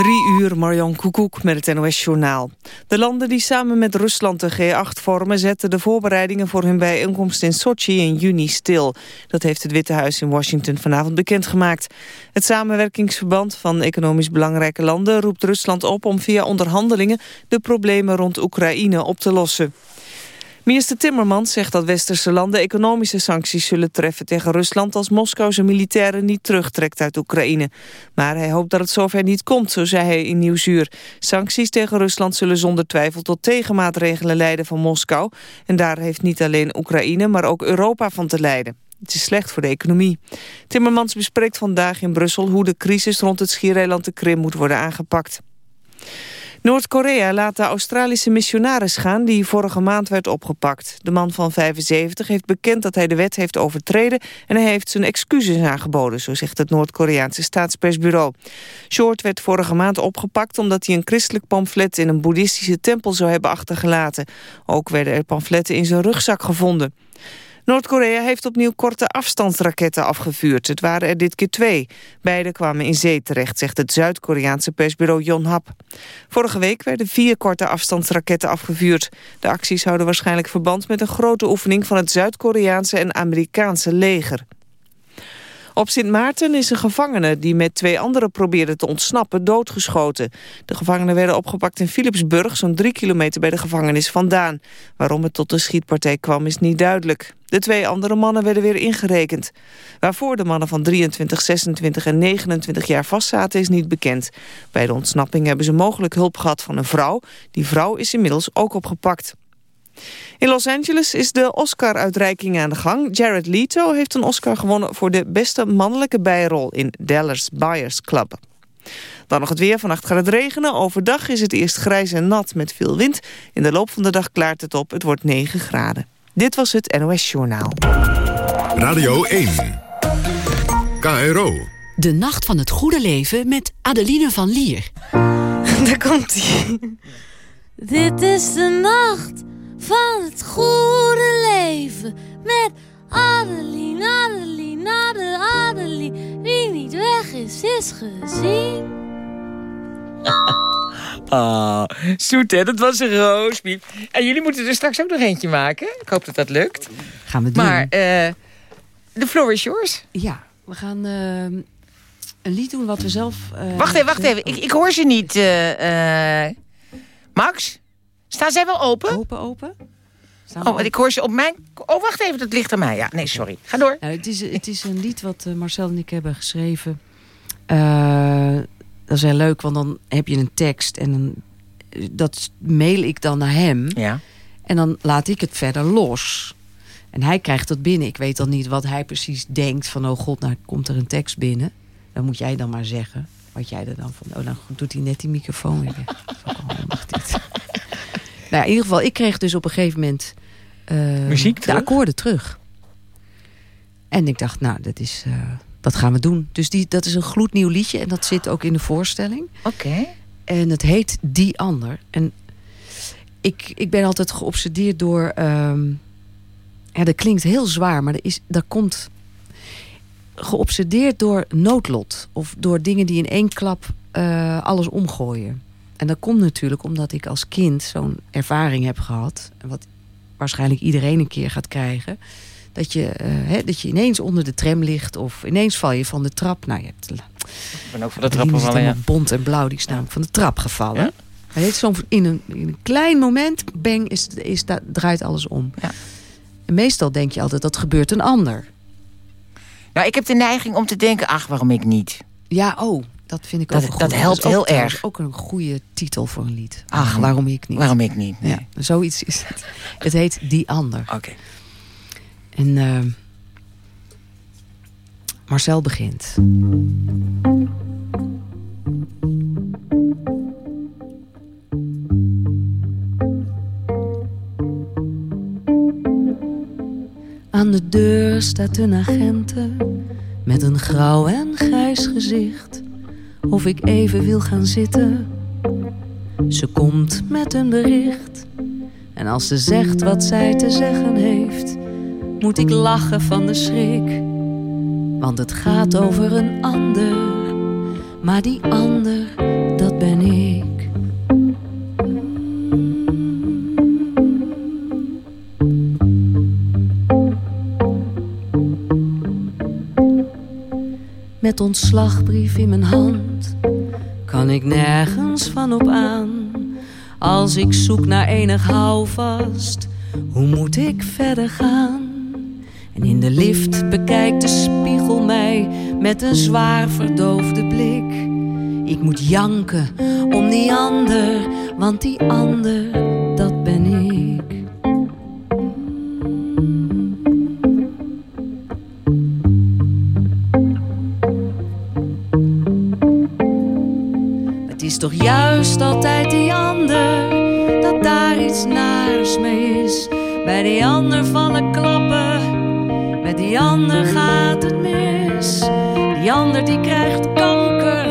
Drie uur, Marjan Koekoek met het NOS-journaal. De landen die samen met Rusland de G8 vormen... zetten de voorbereidingen voor hun bijeenkomst in Sochi in juni stil. Dat heeft het Witte Huis in Washington vanavond bekendgemaakt. Het samenwerkingsverband van economisch belangrijke landen... roept Rusland op om via onderhandelingen... de problemen rond Oekraïne op te lossen. Minister Timmermans zegt dat westerse landen economische sancties zullen treffen tegen Rusland als Moskou zijn militairen niet terugtrekt uit Oekraïne. Maar hij hoopt dat het zover niet komt, zo zei hij in Nieuwsuur. Sancties tegen Rusland zullen zonder twijfel tot tegenmaatregelen leiden van Moskou. En daar heeft niet alleen Oekraïne, maar ook Europa van te lijden. Het is slecht voor de economie. Timmermans bespreekt vandaag in Brussel hoe de crisis rond het schiereiland de Krim moet worden aangepakt. Noord-Korea laat de Australische missionaris gaan die vorige maand werd opgepakt. De man van 75 heeft bekend dat hij de wet heeft overtreden en hij heeft zijn excuses aangeboden, zo zegt het Noord-Koreaanse staatspersbureau. Short werd vorige maand opgepakt omdat hij een christelijk pamflet in een boeddhistische tempel zou hebben achtergelaten. Ook werden er pamfletten in zijn rugzak gevonden. Noord-Korea heeft opnieuw korte afstandsraketten afgevuurd. Het waren er dit keer twee. Beide kwamen in zee terecht, zegt het Zuid-Koreaanse persbureau Yonhap. Vorige week werden vier korte afstandsraketten afgevuurd. De acties houden waarschijnlijk verband met een grote oefening... van het Zuid-Koreaanse en Amerikaanse leger. Op Sint Maarten is een gevangene die met twee anderen probeerde te ontsnappen doodgeschoten. De gevangenen werden opgepakt in Philipsburg, zo'n drie kilometer bij de gevangenis vandaan. Waarom het tot de schietpartij kwam is niet duidelijk. De twee andere mannen werden weer ingerekend. Waarvoor de mannen van 23, 26 en 29 jaar vastzaten is niet bekend. Bij de ontsnapping hebben ze mogelijk hulp gehad van een vrouw. Die vrouw is inmiddels ook opgepakt. In Los Angeles is de Oscar-uitreiking aan de gang. Jared Leto heeft een Oscar gewonnen voor de beste mannelijke bijrol in Dallas Buyers Club. Dan nog het weer. Vannacht gaat het regenen. Overdag is het eerst grijs en nat met veel wind. In de loop van de dag klaart het op. Het wordt 9 graden. Dit was het NOS Journaal. Radio 1. KRO. De Nacht van het Goede Leven met Adeline van Lier. Daar komt hij. Dit is de nacht van het goede leven. Met Adeline, Adeline, Adeline, Adeline. Wie niet weg is, is gezien. Ah, zoet hè, dat was een roospiep. En jullie moeten er straks ook nog eentje maken. Ik hoop dat dat lukt. Gaan we doen. Maar uh, de floor is yours. Ja, we gaan uh, een lied doen wat we zelf... Uh, wacht even, wacht even. Ik, ik hoor ze niet. Max? Staan zij wel open? Open, open. Staan oh, ik hoor ze op mijn... Oh, wacht even, dat ligt aan mij. Ja, nee, sorry. Ga door. Nou, het, is, het is een lied wat Marcel en ik hebben geschreven dat is heel leuk, want dan heb je een tekst en dan, dat mail ik dan naar hem. Ja. En dan laat ik het verder los. En hij krijgt dat binnen. Ik weet dan niet wat hij precies denkt van... oh god, nou komt er een tekst binnen. Dan moet jij dan maar zeggen wat jij er dan van... oh, dan doet hij net die microfoon weer handig dit. Nou, in ieder geval, ik kreeg dus op een gegeven moment... Uh, Muziek de akkoorden terug. En ik dacht, nou, dat is... Uh, dat gaan we doen. Dus die, dat is een gloednieuw liedje en dat zit ook in de voorstelling. Oké. En het heet Die Ander. En ik, ik ben altijd geobsedeerd door... Um, ja, dat klinkt heel zwaar, maar er is, dat komt... Geobsedeerd door noodlot. Of door dingen die in één klap uh, alles omgooien. En dat komt natuurlijk omdat ik als kind zo'n ervaring heb gehad. Wat waarschijnlijk iedereen een keer gaat krijgen dat je, uh, dat je ineens onder de tram ligt of ineens val je van de trap. Nou, je hebt, ik ben ook van de trap gevallen, ja. Bont en blauw, die is namelijk van de trap gevallen. Ja? Heeft zo in een, in een klein moment, bang, is, is, dat, draait alles om. Ja. En meestal denk je altijd, dat gebeurt een ander. Nou, ik heb de neiging om te denken, ach, waarom ik niet? Ja, oh, dat vind ik ook Dat helpt heel erg. ook een goede titel voor een lied. Ach, waarom ik niet? Waarom ik niet? Nee. Ja, zoiets is het. Het heet Die Ander. Oké. En uh, Marcel begint. Aan de deur staat een agente met een grauw en grijs gezicht. Of ik even wil gaan zitten. Ze komt met een bericht. En als ze zegt wat zij te zeggen heeft, moet ik lachen van de schrik. Want het gaat over een ander, maar die ander, dat ben ik. Met ontslagbrief in mijn hand kan ik nergens van op aan. Als ik zoek naar enig houvast, hoe moet ik verder gaan? En in de lift bekijkt de spiegel mij met een zwaar verdoofde blik. Ik moet janken om die ander, want die ander, dat ben ik. Toch juist altijd die ander, dat daar iets naars mee is. Bij die ander vallen klappen, met die ander gaat het mis. Die ander die krijgt kanker,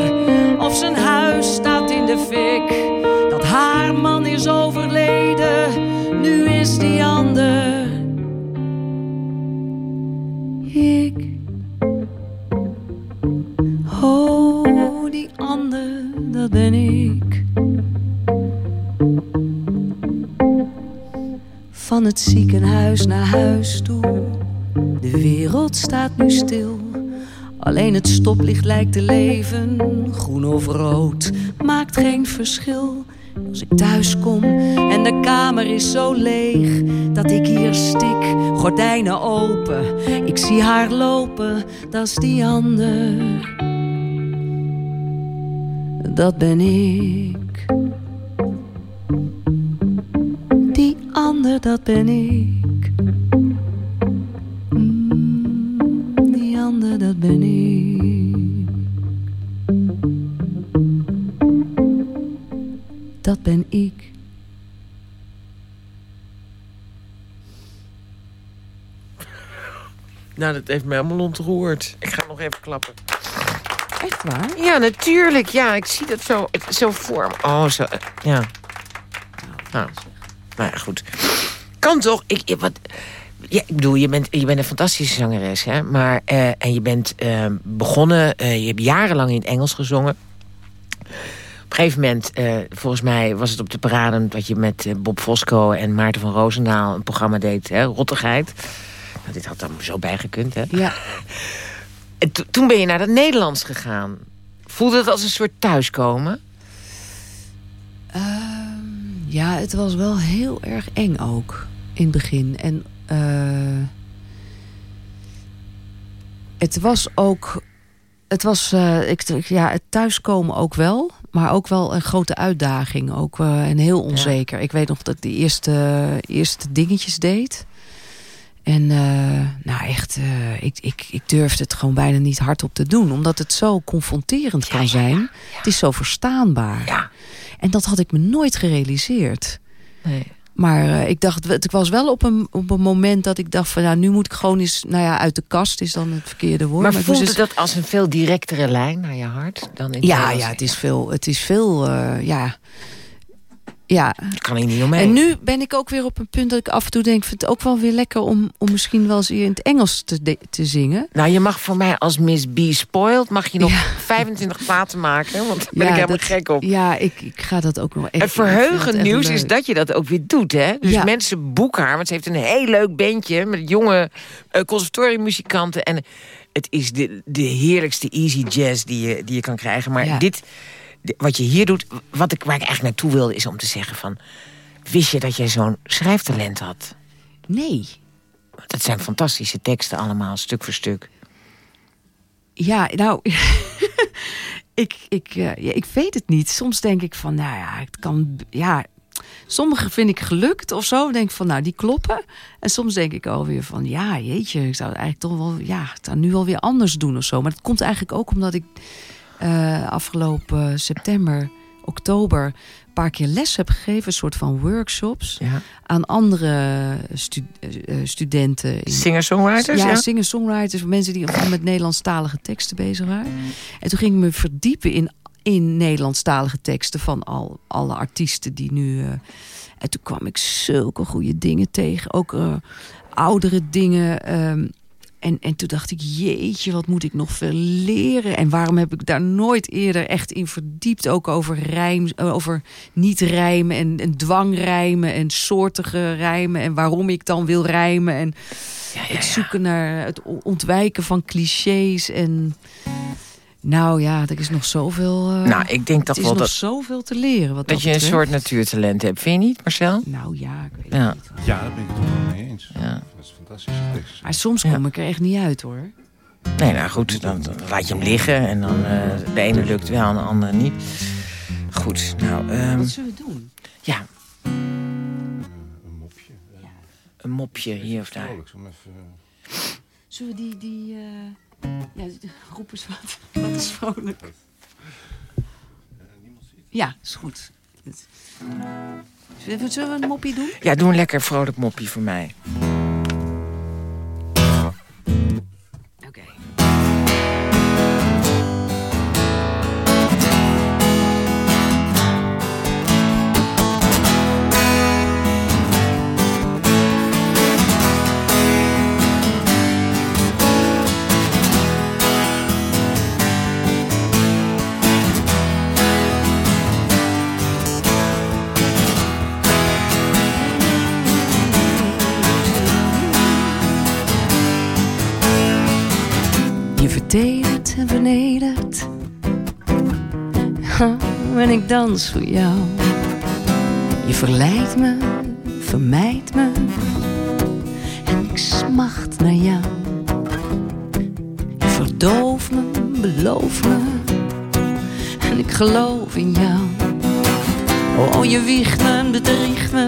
of zijn huis staat in de fik. Dat haar man is overleden, nu is die ander. Stoplicht lijkt te leven. Groen of rood maakt geen verschil. Als ik thuis kom en de kamer is zo leeg dat ik hier stik, gordijnen open. Ik zie haar lopen, dat is die ander. Dat ben ik. Die ander, dat ben ik. Mm, die ander, dat ben ik. Dat ben ik. Nou, dat heeft mij helemaal ontroerd. Ik ga nog even klappen. Echt waar? Ja, natuurlijk. Ja, ik zie dat zo, zo voor me. Oh, zo. eh, Ja. Nou, nou ja, goed. Kan toch? Ik, ik- wat, ja, ik bedoel, je bent, je bent een fantastische zangeres, hè? Maar, eh, en je bent eh, begonnen, eh, je hebt jarenlang in het Engels gezongen. Op een gegeven moment, eh, volgens mij was het op de parade... dat je met eh, Bob Fosco en Maarten van Roosendaal een programma deed, hè? Rottigheid. Nou, dit had dan zo bijgekund, hè? Ja. En to- toen ben je naar het Nederlands gegaan. Voelde het als een soort thuiskomen? Ehm, ja, het was wel heel erg eng ook in het begin. En eh, het was ook. Het was ik, ja, het thuiskomen ook wel. Maar ook wel een grote uitdaging. Ook, eh, en heel onzeker. Ik weet nog dat ik de eerste, eerste dingetjes deed. En eh, nou echt, eh, ik, ik, ik durfde het gewoon bijna niet hardop te doen. Omdat het zo confronterend kan zijn. Het is zo verstaanbaar. Ja. En dat had ik me nooit gerealiseerd. Nee. Maar eh, ik dacht, het was wel op een, op een moment dat ik dacht van ja, nu moet ik gewoon eens, nou ja, uit de kast is dan het verkeerde woord. Maar moest voelde eens- dat als een veel directere lijn naar je hart? Dan in Ja, ja, het is veel, het is veel, eh, ja. Ja, Daar kan ik niet omheen. en nu ben ik ook weer op een punt dat ik af en toe denk, vind het ook wel weer lekker om, om misschien wel eens in het Engels te, te zingen. Nou, je mag voor mij als Miss B spoiled... mag je nog Ja. 25 platen maken. Want daar ben Ja, ik helemaal dat- gek op. Ja, ik, ik ga dat ook nog echt. En ik vind het verheugend nieuws is dat je dat ook weer doet, hè? Dus Ja. mensen boeken haar, want ze heeft een heel leuk bandje... met jonge uh, conservatoriummuzikanten. En het is de, de heerlijkste easy jazz die je, die je kan krijgen. Maar dit, wat je hier doet, wat ik, waar ik eigenlijk naartoe wilde... is om te zeggen van... wist je dat jij zo'n schrijftalent had? Nee. Dat zijn fantastische teksten allemaal, stuk voor stuk. Ja, nou, ik, ik, eh, ja, ik weet het niet. Soms denk ik van, nou ja, het kan, ja, sommige vind ik gelukt of zo. Denk ik van, nou, die kloppen. En soms denk ik alweer van, ja, jeetje, ik zou het eigenlijk toch wel, ja, zou nu wel weer anders doen of zo. Maar dat komt eigenlijk ook omdat ik eh, afgelopen september, oktober, een paar keer les heb gegeven, een soort van workshops Ja. aan andere stu- eh, studenten. in- Singer-songwriters, ja, ja? singer-songwriters, mensen die met Nederlandstalige teksten bezig waren. En toen ging ik me verdiepen in, in Nederlandstalige teksten van al, alle artiesten die nu. eh, en toen kwam ik zulke goede dingen tegen. Ook oudere dingen. ehm, en, en toen dacht ik, jeetje, wat moet ik nog veel leren? En waarom heb ik daar nooit eerder echt in verdiept? Ook over rijm, over niet rijmen en, en dwangrijmen en soortige rijmen. En waarom ik dan wil rijmen. En Ja, ja, het zoeken naar het ontwijken van clichés. En nou ja, er is nog zoveel... eh, Nou, ik denk is wel nog dat, zoveel te leren. Wat dat je een soort natuurtalent hebt. Vind je niet, Marcel? Nou ja, ik weet Ja. het niet. Ja, daar ben ik het toch wel mee eens. Ja. Dat is fantastische tekst. Maar soms Ja. kom ik er echt niet uit hoor. Nee, nou goed, dan, dan laat je hem liggen. En dan eh, de ene lukt wel en de andere niet. Goed, nou, ehm, Wat zullen we doen? ja, Een mopje. eh, een mopje hier of daar. Vrolijk, om even... eh, Zullen we die... die eh, Ja, roep eens wat. Wat is vrolijk. Ja, is goed. Zullen we- een moppie doen? Ja, doe een lekker vrolijk mopje voor mij. En En ik dans voor jou. Je verleidt me, vermijdt me. En ik smacht naar jou. Je verdooft me, belooft me. En ik geloof in jou. Oh, oh je wiegt me bedriegt me.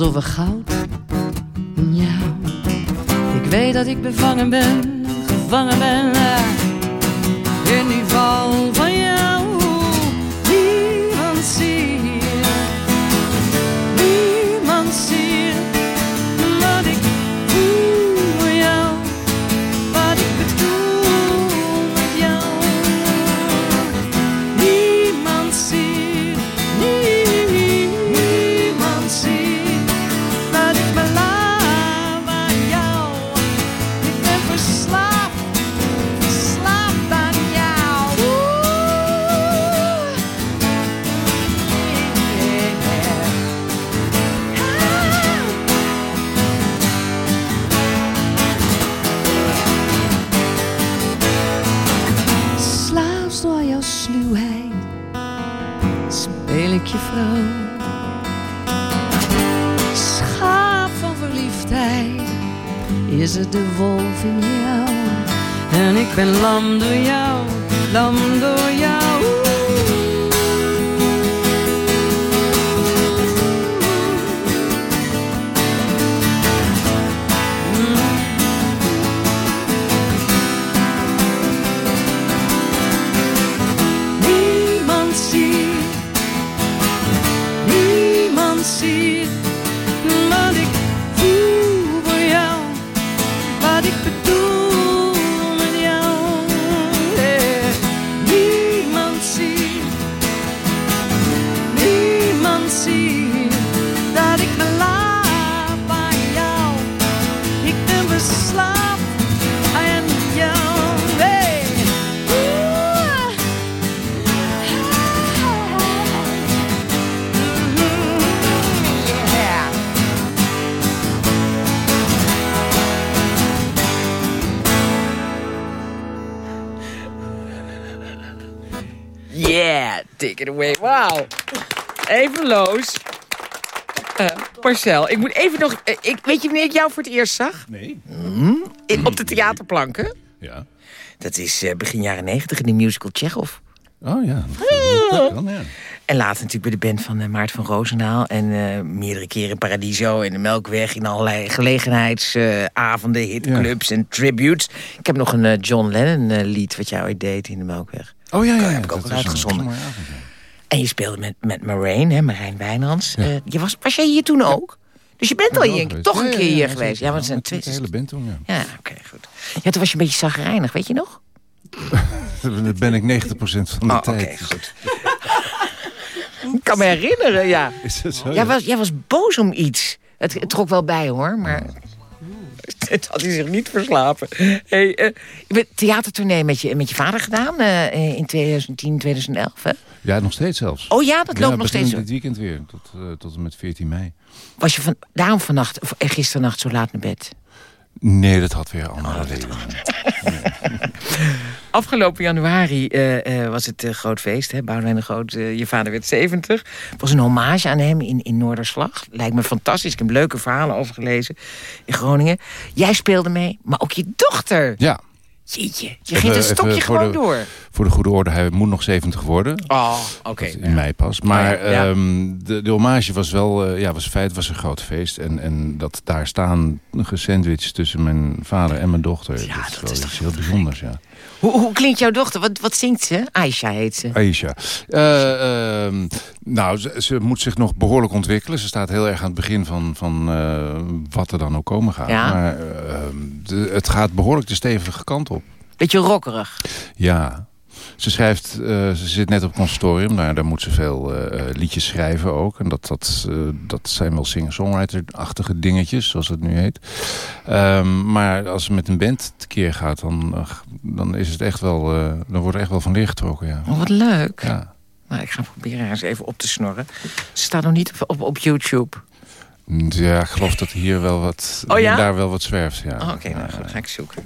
Alsof er goud. Ja, ik weet dat ik bevangen ben, gevangen ben. In die val van jou, Marcel, ik moet even nog... eh, ik, weet je wanneer ik jou voor het eerst zag? Nee. In, op de theaterplanken. Ja. Dat is eh, begin jaren negentig in de musical Chekhov. Oh ja. Dat kan, ja. En later natuurlijk bij de band van eh, Maart van Roosendaal. En meerdere keren in Paradiso en de Melkweg... in allerlei gelegenheidsavonden, hitclubs en tributes. Ik heb nog een John Lennon lied wat jij ooit deed in de Melkweg. Oh ja, ja. heb ik ook dat een uitgezonden. En je speelde met, met Marijn, hè, Marijn Wijnands. Ja. Eh, je was, was jij hier toen ook? Dus je bent al hier, geweest. toch een keer hier geweest. Ja, want het zijn twee... De hele band toen, ja. Ja, oké, goed. Ja, toen was je een beetje zagrijnig, weet je nog? Dat ben ik 90% van de Oh, oké, tijd. goed. Ik kan me herinneren, ja. Is dat zo? Jij ja? was, jij was boos om iets. Het, het trok wel bij, hoor, maar... Het had hij zich niet verslapen. Hey, eh, je bent theatertournee met je, met je vader gedaan eh, in 2010, 2011, hè? Ja, nog steeds zelfs. Oh ja, dat loopt nog steeds. dit weekend weer. Tot, eh, tot en met 14 mei. Was je van, daarom vannacht, of eh, gisternacht zo laat naar bed? Nee, dat had weer Oh, andere redenen. Afgelopen januari eh, was het een groot feest. Hè? Boudewijn de Groot, je vader werd 70. Het was een hommage aan hem in, in Noorderslag. Lijkt me fantastisch. Ik heb leuke verhalen over gelezen in Groningen. Jij speelde mee, maar ook je dochter. Ja, Jeetje, je geeft een stokje voor gewoon de- door. voor de goede orde, hij moet nog 70 worden. Oh, oké. in mei pas. Maar Oh ja, ja. ehm, de, de hommage was wel, eh, ja, was feit, was een groot feest. En, en dat daar staan gesandwiched tussen mijn vader en mijn dochter. Ja, dat is dat wel is iets toch heel bijzonders, ja. Hoe, hoe klinkt jouw dochter? Wat, wat zingt ze? Aisha heet ze. Aisha. Eh, ehm, nou, ze, ze moet zich nog behoorlijk ontwikkelen. Ze staat heel erg aan het begin van, van eh, wat er dan ook komen gaat. Ja. Maar ehm, de, het gaat behoorlijk de stevige kant op. Beetje rockerig. Ja. Ze schrijft, eh, ze zit net op het conservatorium. Daar, moet ze veel liedjes schrijven ook. En dat, dat, dat zijn wel singer-songwriter-achtige dingetjes, zoals het nu heet. Ehm, maar als ze met een band tekeer gaat, dan, dan, is het echt wel, eh, dan wordt er echt wel van leer getrokken. Ja. Oh, wat leuk. Ja. Nou, ik ga proberen eens even op te snorren. Ze staat nog niet op, op, op YouTube. ja, ik geloof dat hier wel wat, Oh ja? daar wel wat zwerft. Ja. Oh, Oké, nou Ja, goed, dan ga ik zoeken.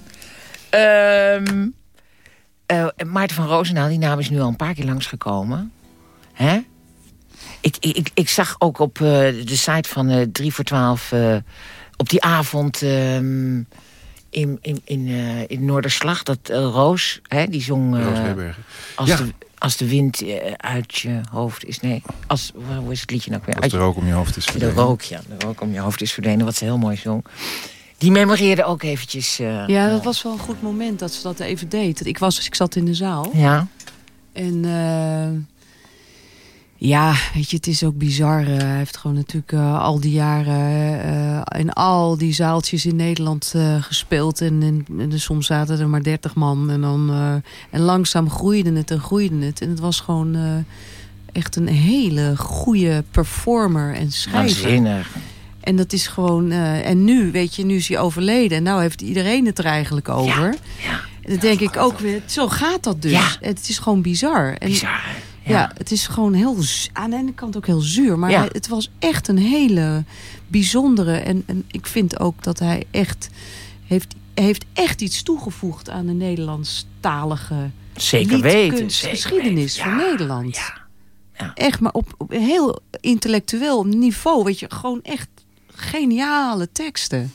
Eh, Maarten van Roosendaal, die naam is nu al een paar keer langsgekomen. Hè? Ik, ik, ik, zag ook op eh, de site van eh 3 voor 12... eh, op die avond ehm, in, in, in, eh, in Noorderslag... dat eh, Roos, hè, die zong... eh, Roos Herbergen. als, Ja. de, als de wind uit je hoofd is... Nee, als, hoe is het liedje nou weer? Als Uit de rook om je hoofd is de verdwenen. rook, ja. De rook om je hoofd is verdwenen, wat ze heel mooi zong. Die memoreerde ook eventjes... eh, Ja, dat was wel een goed moment dat ze dat even deed. Ik, was, ik zat in de zaal. Ja, En eh, ja, weet je, het is ook bizar. eh, hij heeft gewoon natuurlijk eh, al die jaren eh, in al die zaaltjes in Nederland gespeeld. En, en, en soms zaten er maar dertig man. En, dan, en langzaam groeide het en groeide het. En het was gewoon echt een hele goede performer en schrijver. waanzinnig. En dat is gewoon. en nu, weet je, nu is hij overleden. En nou heeft iedereen het er eigenlijk over. Ja, En dan denk ik ook weer, zo gaat dat dus. Ja. Het is gewoon bizar. En, bizar. hè? Ja. het is gewoon heel, aan de ene kant ook heel zuur. Maar Ja. hij- het was echt een hele bijzondere. En, en ik vind ook dat hij echt heeft, heeft echt iets toegevoegd aan de Nederlandstalige Zeker weten. zeker geschiedenis weten. van Ja, Nederland. Ja. Echt, maar op, op een heel intellectueel niveau. Weet je, gewoon echt geniale teksten.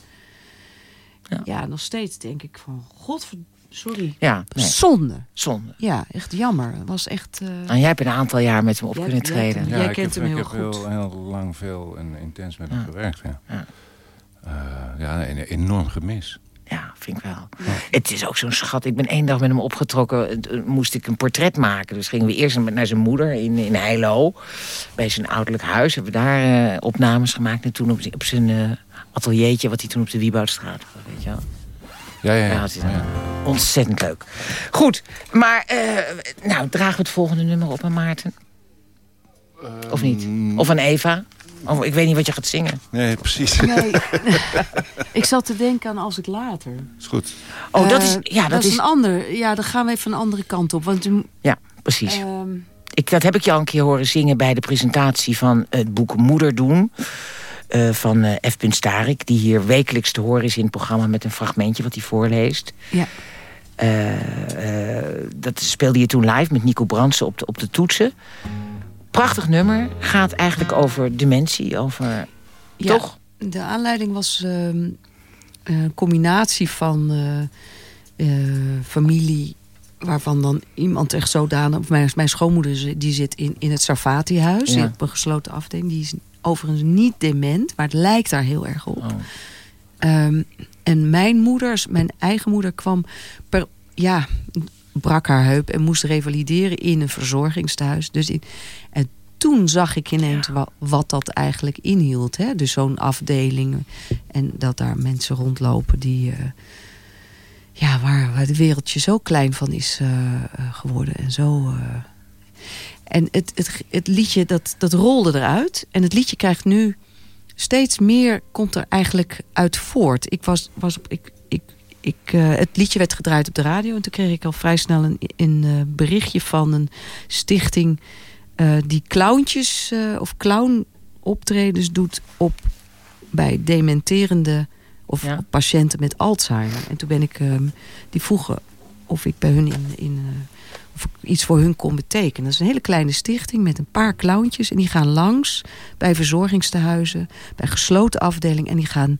Ja. Ja, nog steeds denk ik van, god, sorry. Ja, nee, Zonde. zonde. Ja, echt jammer. Het was echt... eh, En jij hebt een aantal jaar met hem op Jij- kunnen jij treden. hebt Ja, Jij ik kent heb, hem ik heel heb goed. heel, heel lang veel en intens met hem Ja. gewerkt. Ja, Ja. Eh, ja een enorm gemis. Ja, vind ik wel. Het is ook zo'n schat. Ik ben één dag met hem opgetrokken. eh, Moest ik een portret maken. Dus gingen we eerst naar zijn moeder in, in Heilo. Bij zijn ouderlijk huis. Hebben we daar opnames gemaakt. En toen op, op zijn eh, ateliertje. Wat hij toen op de Wieboudstraat had. Weet je wel. Ja, ja, ja. Ja, het is Ja. ontzettend leuk. Goed, maar eh, nou, dragen we het volgende nummer op aan Maarten? Of niet? Ehm, Of aan Eva? Of, ik weet niet wat je gaat zingen. Nee, precies. Nee. ik zat te denken aan als ik later. is goed. Oh, dat Eh, is... Ja, dat, is... een ander. Ja, dan gaan we even een andere kant op. Want Ja, precies. ehm, Ik, dat heb ik jou een keer horen zingen bij de presentatie van het boek Moeder doen. Eh, van eh, F. Starik, die hier wekelijks te horen is in het programma met een fragmentje wat hij voorleest. ja. Eh, dat speelde je toen live met Nico Brandsen op de, op de toetsen. Prachtig nummer. Gaat eigenlijk over dementie, over Ja, Toch? De aanleiding was ehm, een combinatie van familie... waarvan dan iemand echt zodanig... Mijn, mijn schoonmoeder die zit in, in het Sarfati-huis. Ja. Op een gesloten afdeling. Die is overigens niet dement, maar het lijkt daar heel erg op. Oh. Ehm, en mijn moeder, mijn eigen moeder, kwam per, ja, brak haar heup en moest revalideren in een verzorgingstehuis. Dus in, en toen zag ik ineens wa- wat dat eigenlijk inhield. Hè? Dus zo'n afdeling en dat daar mensen rondlopen die, eh, ja, waar, waar het wereldje zo klein van is eh, eh, geworden en zo. En het, het, het liedje dat, dat rolde eruit en het liedje krijgt nu steeds meer komt er eigenlijk uit voort. Ik was, was op, ik, ik, ik, eh, het liedje werd gedraaid op de radio. En toen kreeg ik al vrij snel een, een eh, berichtje van een stichting... eh, die clowntjes of clown optredens doet op, bij dementerende... of Ja. patiënten met Alzheimer. En toen ben ik... ehm, die vroegen of ik bij hun in... in of ik iets voor hun kon betekenen. Dat is een hele kleine stichting met een paar clowntjes. En die gaan langs bij verzorgingstehuizen, bij gesloten afdelingen. En die gaan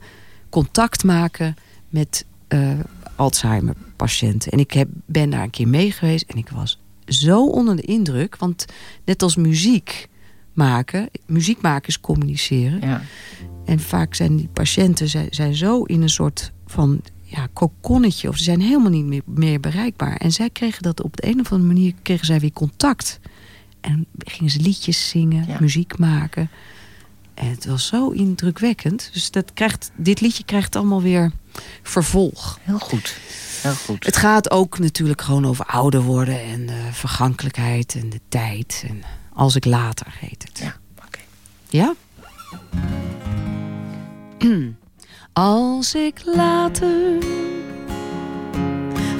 contact maken met eh, Alzheimer-patiënten. En ik heb, ben daar een keer mee geweest en ik was zo onder de indruk. Want net als muziek maken, muziek maken is communiceren. Ja. En vaak zijn die patiënten zijn, zijn zo in een soort van ja, kokonnetje... of ze zijn helemaal niet meer, meer bereikbaar. En zij kregen dat op de een of andere manier... kregen zij weer contact. En gingen ze liedjes zingen, Ja. muziek maken. En het was zo indrukwekkend. Dus dat krijgt, dit liedje krijgt allemaal weer vervolg. Heel goed. Heel goed. Het gaat ook natuurlijk gewoon over ouder worden... en eh, vergankelijkheid en de tijd. En als ik later heet het. Ja, oké. Ja? Als ik later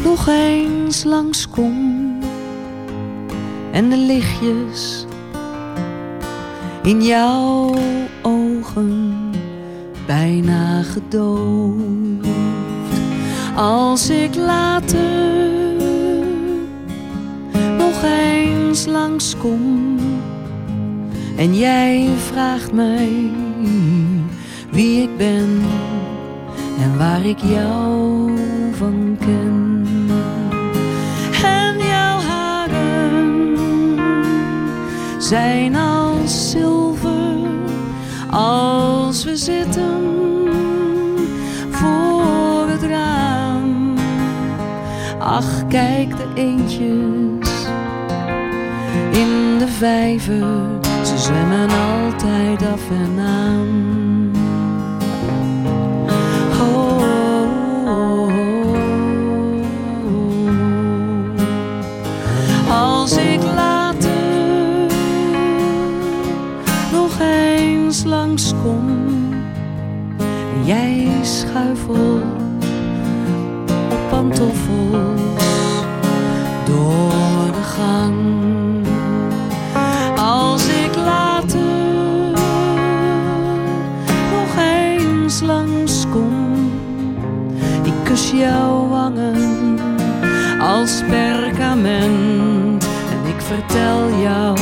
nog eens langskom en de lichtjes in jouw ogen bijna gedoofd. Als ik later nog eens langskom en jij vraagt mij wie ik ben en waar ik jou van ken. En jouw haren zijn als zilver als we zitten voor het raam. Ach, kijk de eendjes in de vijver, ze zwemmen altijd af en aan. Als ik later nog eens langskom, ik kus jouw wangen als perkament en ik vertel jou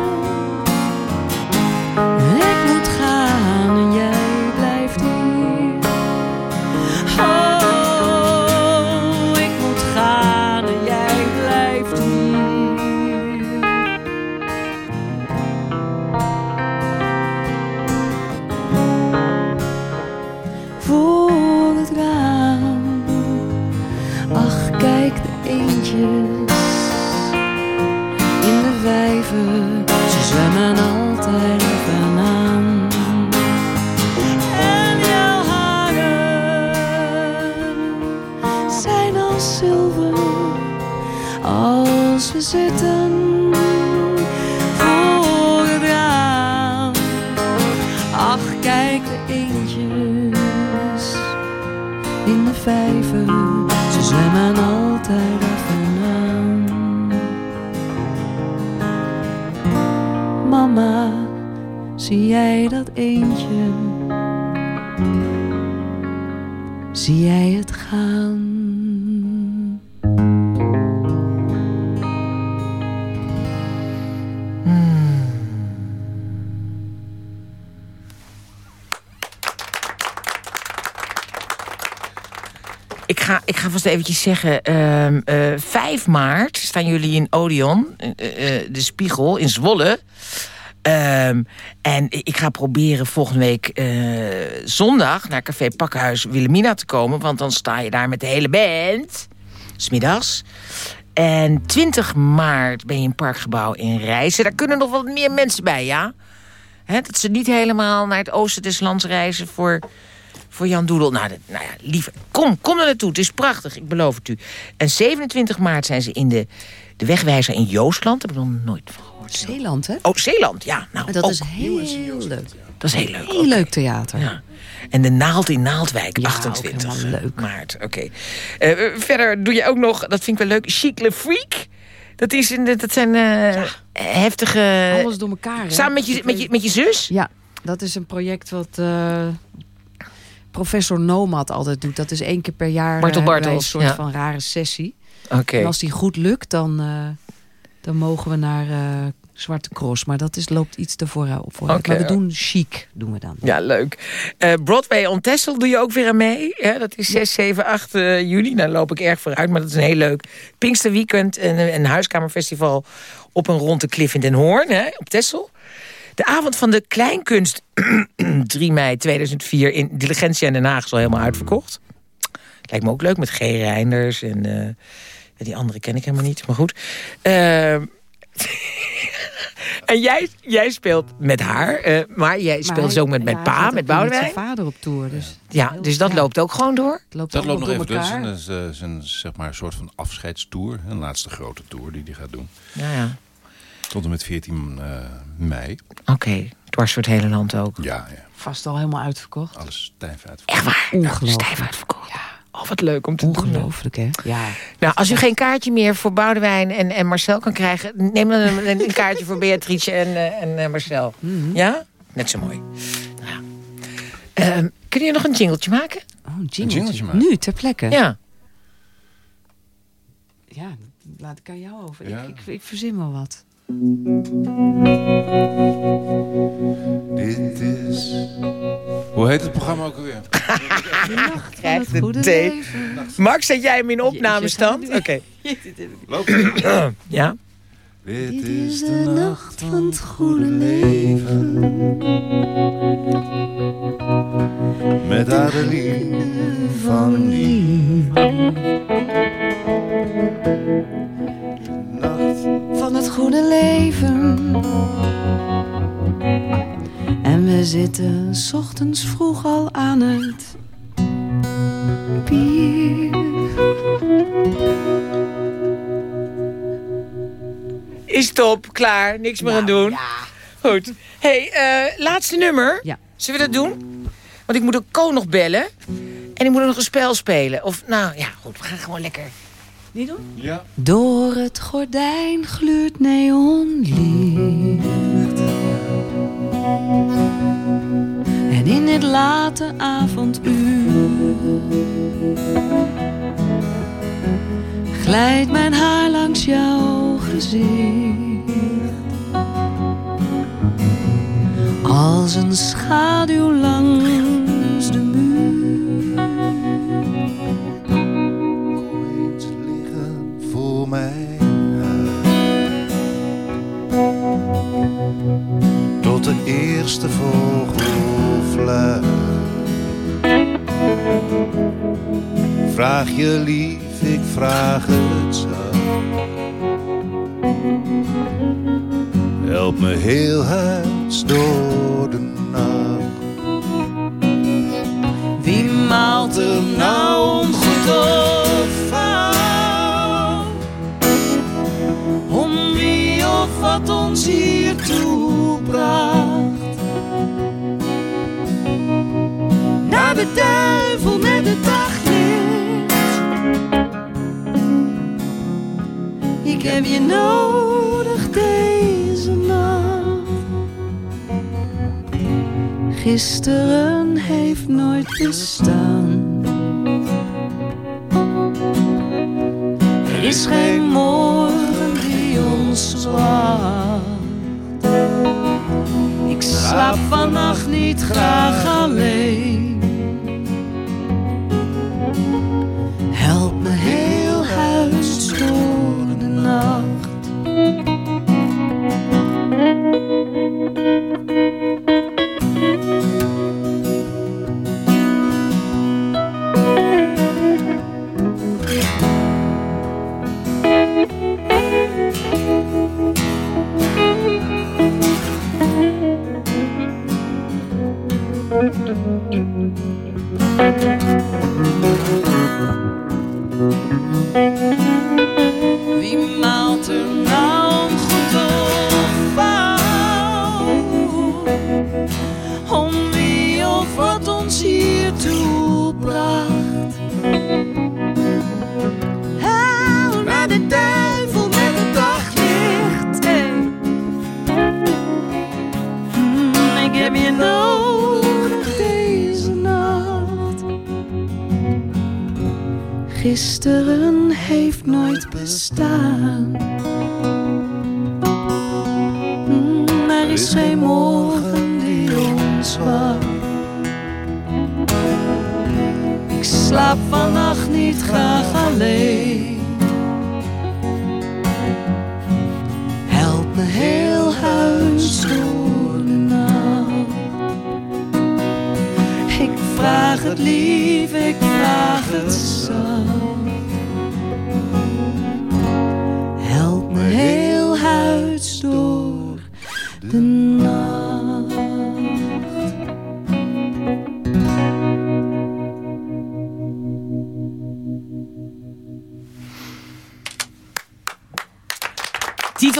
you. Vast eventjes zeggen, ehm, eh, 5 maart staan jullie in Odeon, eh, eh, de Spiegel, in Zwolle. Ehm, en ik ga proberen volgende week zondag naar Café Pakhuis Wilhelmina te komen. Want dan sta je daar met de hele band, smiddags. En 20 maart ben je in Parkgebouw in Rijssen. Daar kunnen nog wat meer mensen bij, ja? Dat ze niet helemaal naar het oosten des lands reizen voor, voor Jan Doedel. Nou, dat, nou ja, liever. Kom, kom er naartoe. Het is prachtig, ik beloof het u. En 27 maart zijn ze in de, de wegwijzer in Joostland. Daar heb ik nog nooit van gehoord. Zeeland, hè? Oh, Zeeland, ja. Nou, Maar dat ook. is heel leuk. dat is heel leuk. Heel leuk theater. Ja. En de Naald in Naaldwijk, Ja, ook 28 helemaal leuk. maart. Oké. Eh, eh, verder doe je ook nog, dat vind ik wel leuk, Chic Le Freak. Dat, is dat zijn eh, heftige... Alles door elkaar? Samen met je, met, je, met je zus? Ja, dat is een project wat eh, professor Nomad altijd doet. Dat is één keer per jaar Bartel eh, Bartels, een soort ja. van rare sessie. Oké. En als die goed lukt, dan, eh, dan mogen we naar eh, Zwarte Cross. Maar dat is, loopt iets te vooruit. maar we doen chic, doen we dan. Ja, leuk. Broadway on Texel doe je ook weer aan mee. Ja, dat is 6, 7, 8 eh, juli. Nou loop ik erg vooruit, maar dat is een heel leuk Pinksterweekend. En een, een huiskamerfestival op een ronde klif in Den Hoorn, hè, op Texel. De avond van de kleinkunst, 3 mei 2004, in Diligentia in Den Haag is al helemaal uitverkocht. Lijkt me ook leuk met G. Reinders en eh, die andere ken ik helemaal niet, maar goed. Ehm, en jij, jij speelt met haar, eh, maar jij speelt hij- dus ook met, met ja, hij pa, met Boudewijn. Met zijn vader op tour. Dus Ja, dus dat loopt ook gewoon door. loopt Dat loopt nog even door elkaar. Dat is, eh, is een, zeg maar, een soort van afscheidstour. Een laatste grote tour die hij gaat doen. Ja, ja. Tot en met 14 eh, mei. Oké, dwars voor het hele land ook. Ja, ja. Vast al helemaal uitverkocht. Alles stijf uit. Echt waar? Nou, Ongelooflijk. stijf uitverkocht. Oh, wat leuk om te doen. Ongelooflijk, hè? Ja. Nou, als u geen kaartje meer voor Boudewijn en, en Marcel kan krijgen... neem dan een, een kaartje voor Beatrice en, eh, en eh, Marcel. Mhm. Ja? Net zo mooi. Ja. Ehm, kun je nog een jingletje maken? Oh, een jingletje. jingletje maken. Nu, ter plekke. Ja. Ja, laat ik aan jou over. Ja. Ik, ik, ik verzin wel wat. Dit is... Hoe heet het programma ook alweer? Krijgt het de goede thee. leven. Max, zet jij hem in opnamestand? Oké. Loop. Ja? Dit is de nacht van het goede leven. Met Adeline van Dien. Van het goede leven. En we zitten 's ochtends vroeg al aan het bier. Is top, klaar, niks meer aan doen. Goed. hey, eh, laatste nummer. Ja. Zullen we dat doen? Want ik moet ook Ko nog bellen. En ik moet nog een spel spelen. Of, nou ja, goed, we gaan gewoon lekker. Niet doen? Ja. Door het gordijn gluurt neonlicht. En in dit late avonduur glijdt mijn haar langs jouw gezicht. Als een schaduw langs Tot de eerste vogelfluit Vraag je lief, ik vraag het zacht Help me heel huis door de nacht. Wie maalt er nou om toe bracht. Naar de duivel met het daglicht. Ik heb je nodig deze nacht. Gisteren heeft nooit bestaan. Er is geen morgen die ons wacht. Slaap vannacht niet graag alleen. Help me heel huis door de nacht. Wie is geen morgen die ons wacht. Ik slaap vannacht niet graag alleen. Help me heel huis door de nacht. Ik vraag het lief, ik vraag het zacht. Help me heel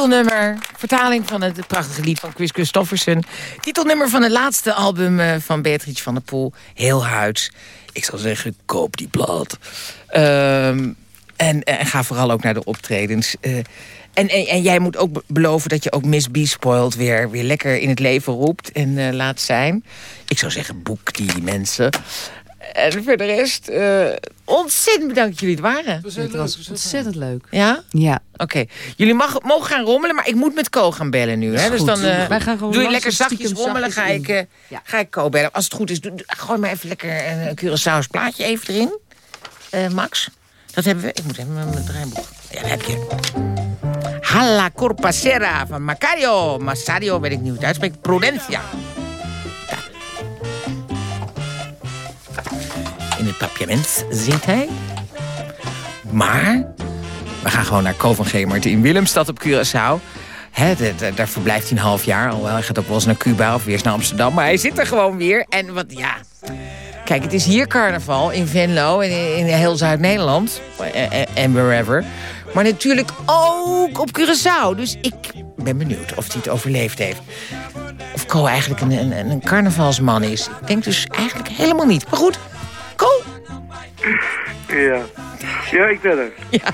Titelnummer, vertaling van het prachtige lied van Chris Christofferson. Titelnummer van het laatste album eh, van Beatrice van der Poel. Heel huids. Ik zou zeggen, koop die plaat. Ehm, en, en ga vooral ook naar de optredens. Eh, en, en, en jij moet ook be- beloven dat je ook Miss Spoiled weer, weer lekker in het leven roept en eh, laat zijn. Ik zou zeggen, boek die mensen. En voor de rest, eh, ontzettend bedankt dat jullie het waren. Het was ontzettend leuk. Ja? Ja. Oké, jullie mag, mogen gaan rommelen, maar ik moet met Co gaan bellen nu. Hè? Dus goed. dan eh, Wij gaan gewoon doe je lekker zachtjes rommelen, ga ik, eh, Ja. ga ik Co bellen. Als het goed is, doe, gooi maar even lekker een, Curaçao's plaatje even erin. Eh, Max, dat hebben we. Ik moet even mijn mijn draaiboek. Ja, dat heb je. Halla Corpacera van Macario. Massario, weet ik niet hoe het uitspreekt. Prudencia. In het papiament zingt hij. Maar we gaan gewoon naar Co van Gemert in Willemstad op Curaçao. De- daar verblijft hij een half jaar. Alhoewel, hij gaat ook wel eens naar Cuba of weer eens naar Amsterdam. Maar hij zit er gewoon weer. En wat, ja... Kijk, het is hier carnaval in Venlo en in, heel Zuid-Nederland. En, en wherever. Maar natuurlijk ook op Curaçao. Dus ik ben benieuwd of hij het overleefd heeft. Of Co eigenlijk een, een, een carnavalsman is. Ik denk dus eigenlijk helemaal niet. Maar goed, Co... Ja. Ja, ik ben er. Ja.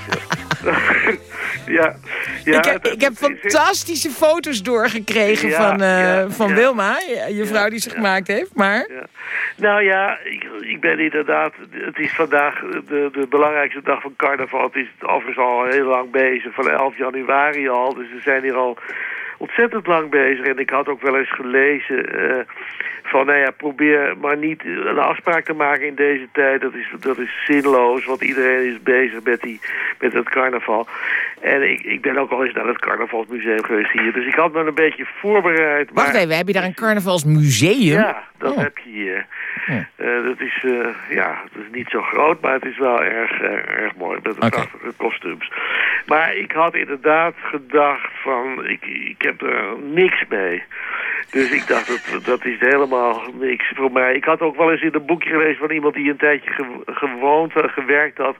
ja. ja ik, heb, het- ik heb het- fantastische foto's doorgekregen Ja, van, eh, ja, van. Wilma, je vrouw die ze gemaakt heeft. Maar Ja. Nou ja, ik, ik ben inderdaad... Het is vandaag de, de belangrijkste dag van carnaval. Het is overigens al heel lang bezig, van 11 januari al. Dus we zijn hier al ontzettend lang bezig. En ik had ook wel eens gelezen eh, van... Nou ja, probeer maar niet een afspraak te maken in deze tijd. Dat is, dat is zinloos, want iedereen is bezig met, die, met het carnaval. En ik, ik ben ook al eens naar het carnavalsmuseum geweest hier. Dus ik had me een beetje voorbereid. wacht maar- even, heb je daar een carnavalsmuseum? ja, dat Oh. heb je hier. Ja. Eh, dat is, eh, ja, het is niet zo groot, maar het is wel erg, eh, erg mooi met prachtige kostuums. Maar ik had inderdaad gedacht van, ik, ik heb er niks mee. Dus ik dacht, dat, dat is helemaal niks voor mij. Ik had ook wel eens in een boekje gelezen van iemand die een tijdje ge- gewoond, had, gewerkt had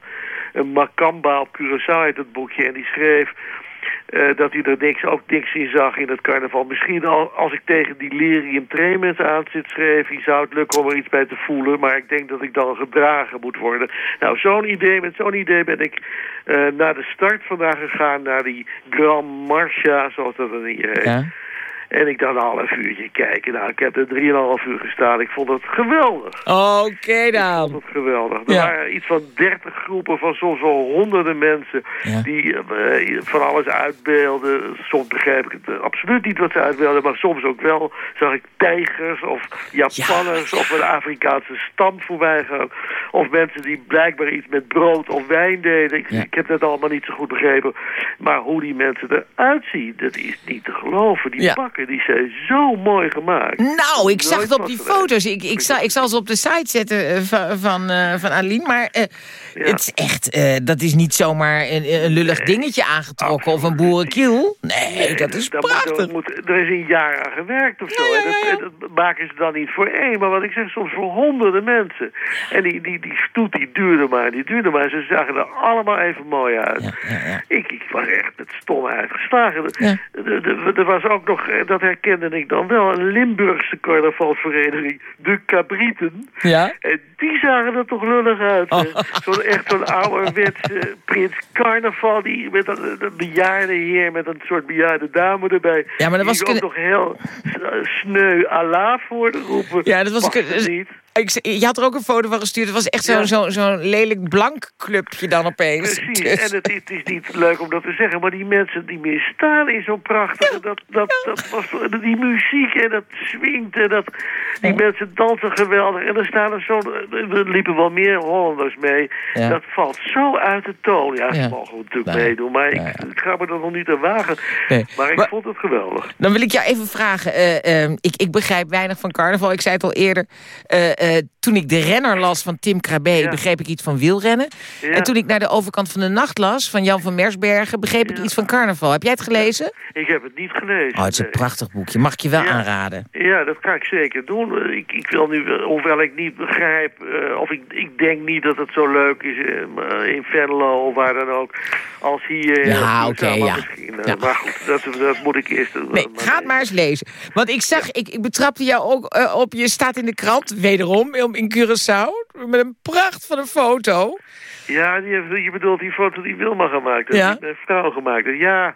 een Macamba op Curaçao uit het boekje. En die schreef uh, dat hij er niks, ook niks in zag in het carnaval. Misschien al, als ik tegen die Lerium Tremens aan zit, schreef zou het lukken om er iets bij te voelen. Maar ik denk dat ik dan gedragen moet worden. Nou, zo'n idee, met zo'n idee ben ik uh, naar de start vandaag gegaan... naar die Grand Marcha, zoals dat dan hier heet. En ik dacht een half uurtje kijken. Nou, ik heb er drieënhalf uur gestaan. Ik vond het geweldig. Oké dan. Ik vond het geweldig. Er waren iets van dertig groepen van soms wel honderden mensen... die uh, van alles uitbeelden. Soms begrijp ik het uh, absoluut niet wat ze uitbeelden... maar soms ook wel zag ik tijgers of Japanners... of een Afrikaanse stam voorbij gaan. Of mensen die blijkbaar iets met brood of wijn deden. Ik, ik heb het allemaal niet zo goed begrepen. Maar hoe die mensen eruit zien, dat is niet te geloven. Die pakken die zijn zo mooi gemaakt. Nou, ik zag het op die foto's. Ik, ik, zal, ik zal ze op de site zetten uh, van, van, uh, van Aline. Maar uh, ja. het is echt, dat is niet zomaar een, een lullig dingetje aangetrokken. Of een boerenkiel. Nee, nee dat is prachtig. Moet, er is een jaar aan gewerkt of zo. Ja, ja, dat, dat, maken ze dan niet voor één. Maar wat ik zeg, soms voor honderden mensen. En die, die, die stoet, die duurde maar, die duurde maar. Ze zagen er allemaal even mooi uit. Ik, ik was echt het stomme uitgeslagen. Er was ook nog dat herkende ik dan wel, een Limburgse carnavalsvereniging, de Cabrieten. Ja? En die zagen er toch lullig uit. Oh. Zo'n echt zo'n ouderwetse prins carnaval, die met een, een, bejaarde heer met een soort bejaarde dame erbij. Ja, maar dat was... Die ook nog heel sneu Allah voor de roepen. Ja, dat was... niet. Ik, je had er ook een foto van gestuurd. Het was echt zo'n zo, zo lelijk blank clubje dan opeens. Precies. Dus. En het, het, is niet leuk om dat te zeggen. Maar die mensen die meer staan in zo'n prachtige... Ja. Dat, dat, dat was, die muziek en dat swingt en dat... Die mensen dansen geweldig. En er staan er zo... Er liepen wel meer Hollanders mee. Ja. Dat valt zo uit de toon. Ja, ze mogen natuurlijk nee. meedoen. Maar ik, ik, ga me er nog niet aan wagen. Nee. Maar ik maar, vond het geweldig. Dan wil ik jou even vragen. Uh, uh, ik, ik begrijp weinig van carnaval. Ik zei het al eerder. Uh, uh, toen ik de renner las van Tim Krabbe, ja. begreep ik iets van wielrennen. Ja. En toen ik naar de overkant van de nacht las van Jan van Mersbergen... begreep ik iets van carnaval. Heb jij het gelezen? Ik heb het niet gelezen. Oh, het is een prachtig boekje. Mag ik je wel aanraden? Ja, dat kan ik zeker doen. Ik, ik wil nu, hoewel ik niet begrijp... Uh, of ik, ik denk niet dat het zo leuk is uh, in Venlo of waar dan ook... als hier... Ja, oké, okay, ja. Maar goed, dat, dat moet ik eerst... Nee, ga het maar eens lezen. Want ik zag, ik, ik betrapte jou ook op... je staat in de krant, wederom in Curaçao. Met een pracht van een foto. Ja, die heeft, je bedoelt die foto die Wilma gemaakt heeft. Ja. Die vrouw gemaakt heeft. Ja,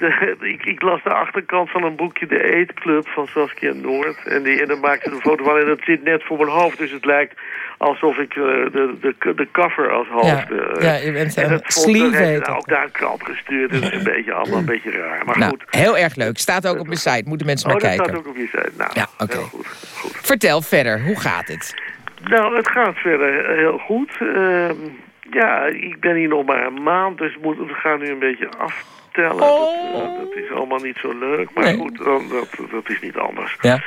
de, ik, ik, las de achterkant van een boekje De Eetclub van Saskia Noord. En, die, en dan maakte ze een foto van en dat zit net voor mijn hoofd. Dus het lijkt alsof ik uh, de, de, de cover als hoofd... Ja, uh, ja je bent een sleeve ook daar een krant gestuurd. Dat is een beetje allemaal een beetje raar. Maar nou, goed. Heel erg leuk. Staat ook op mijn site. Moeten mensen oh, maar kijken. staat ook op je site. Nou, ja, oké. Okay. Goed, goed. Vertel verder. Hoe gaat het? Nou, het gaat verder heel goed. Uh, ja, ik ben hier nog maar een maand, dus moet, we gaan nu een beetje aftellen. Oh. Dat, uh, dat, is allemaal niet zo leuk, maar nee. goed, dan, dat, dat is niet anders. Ja.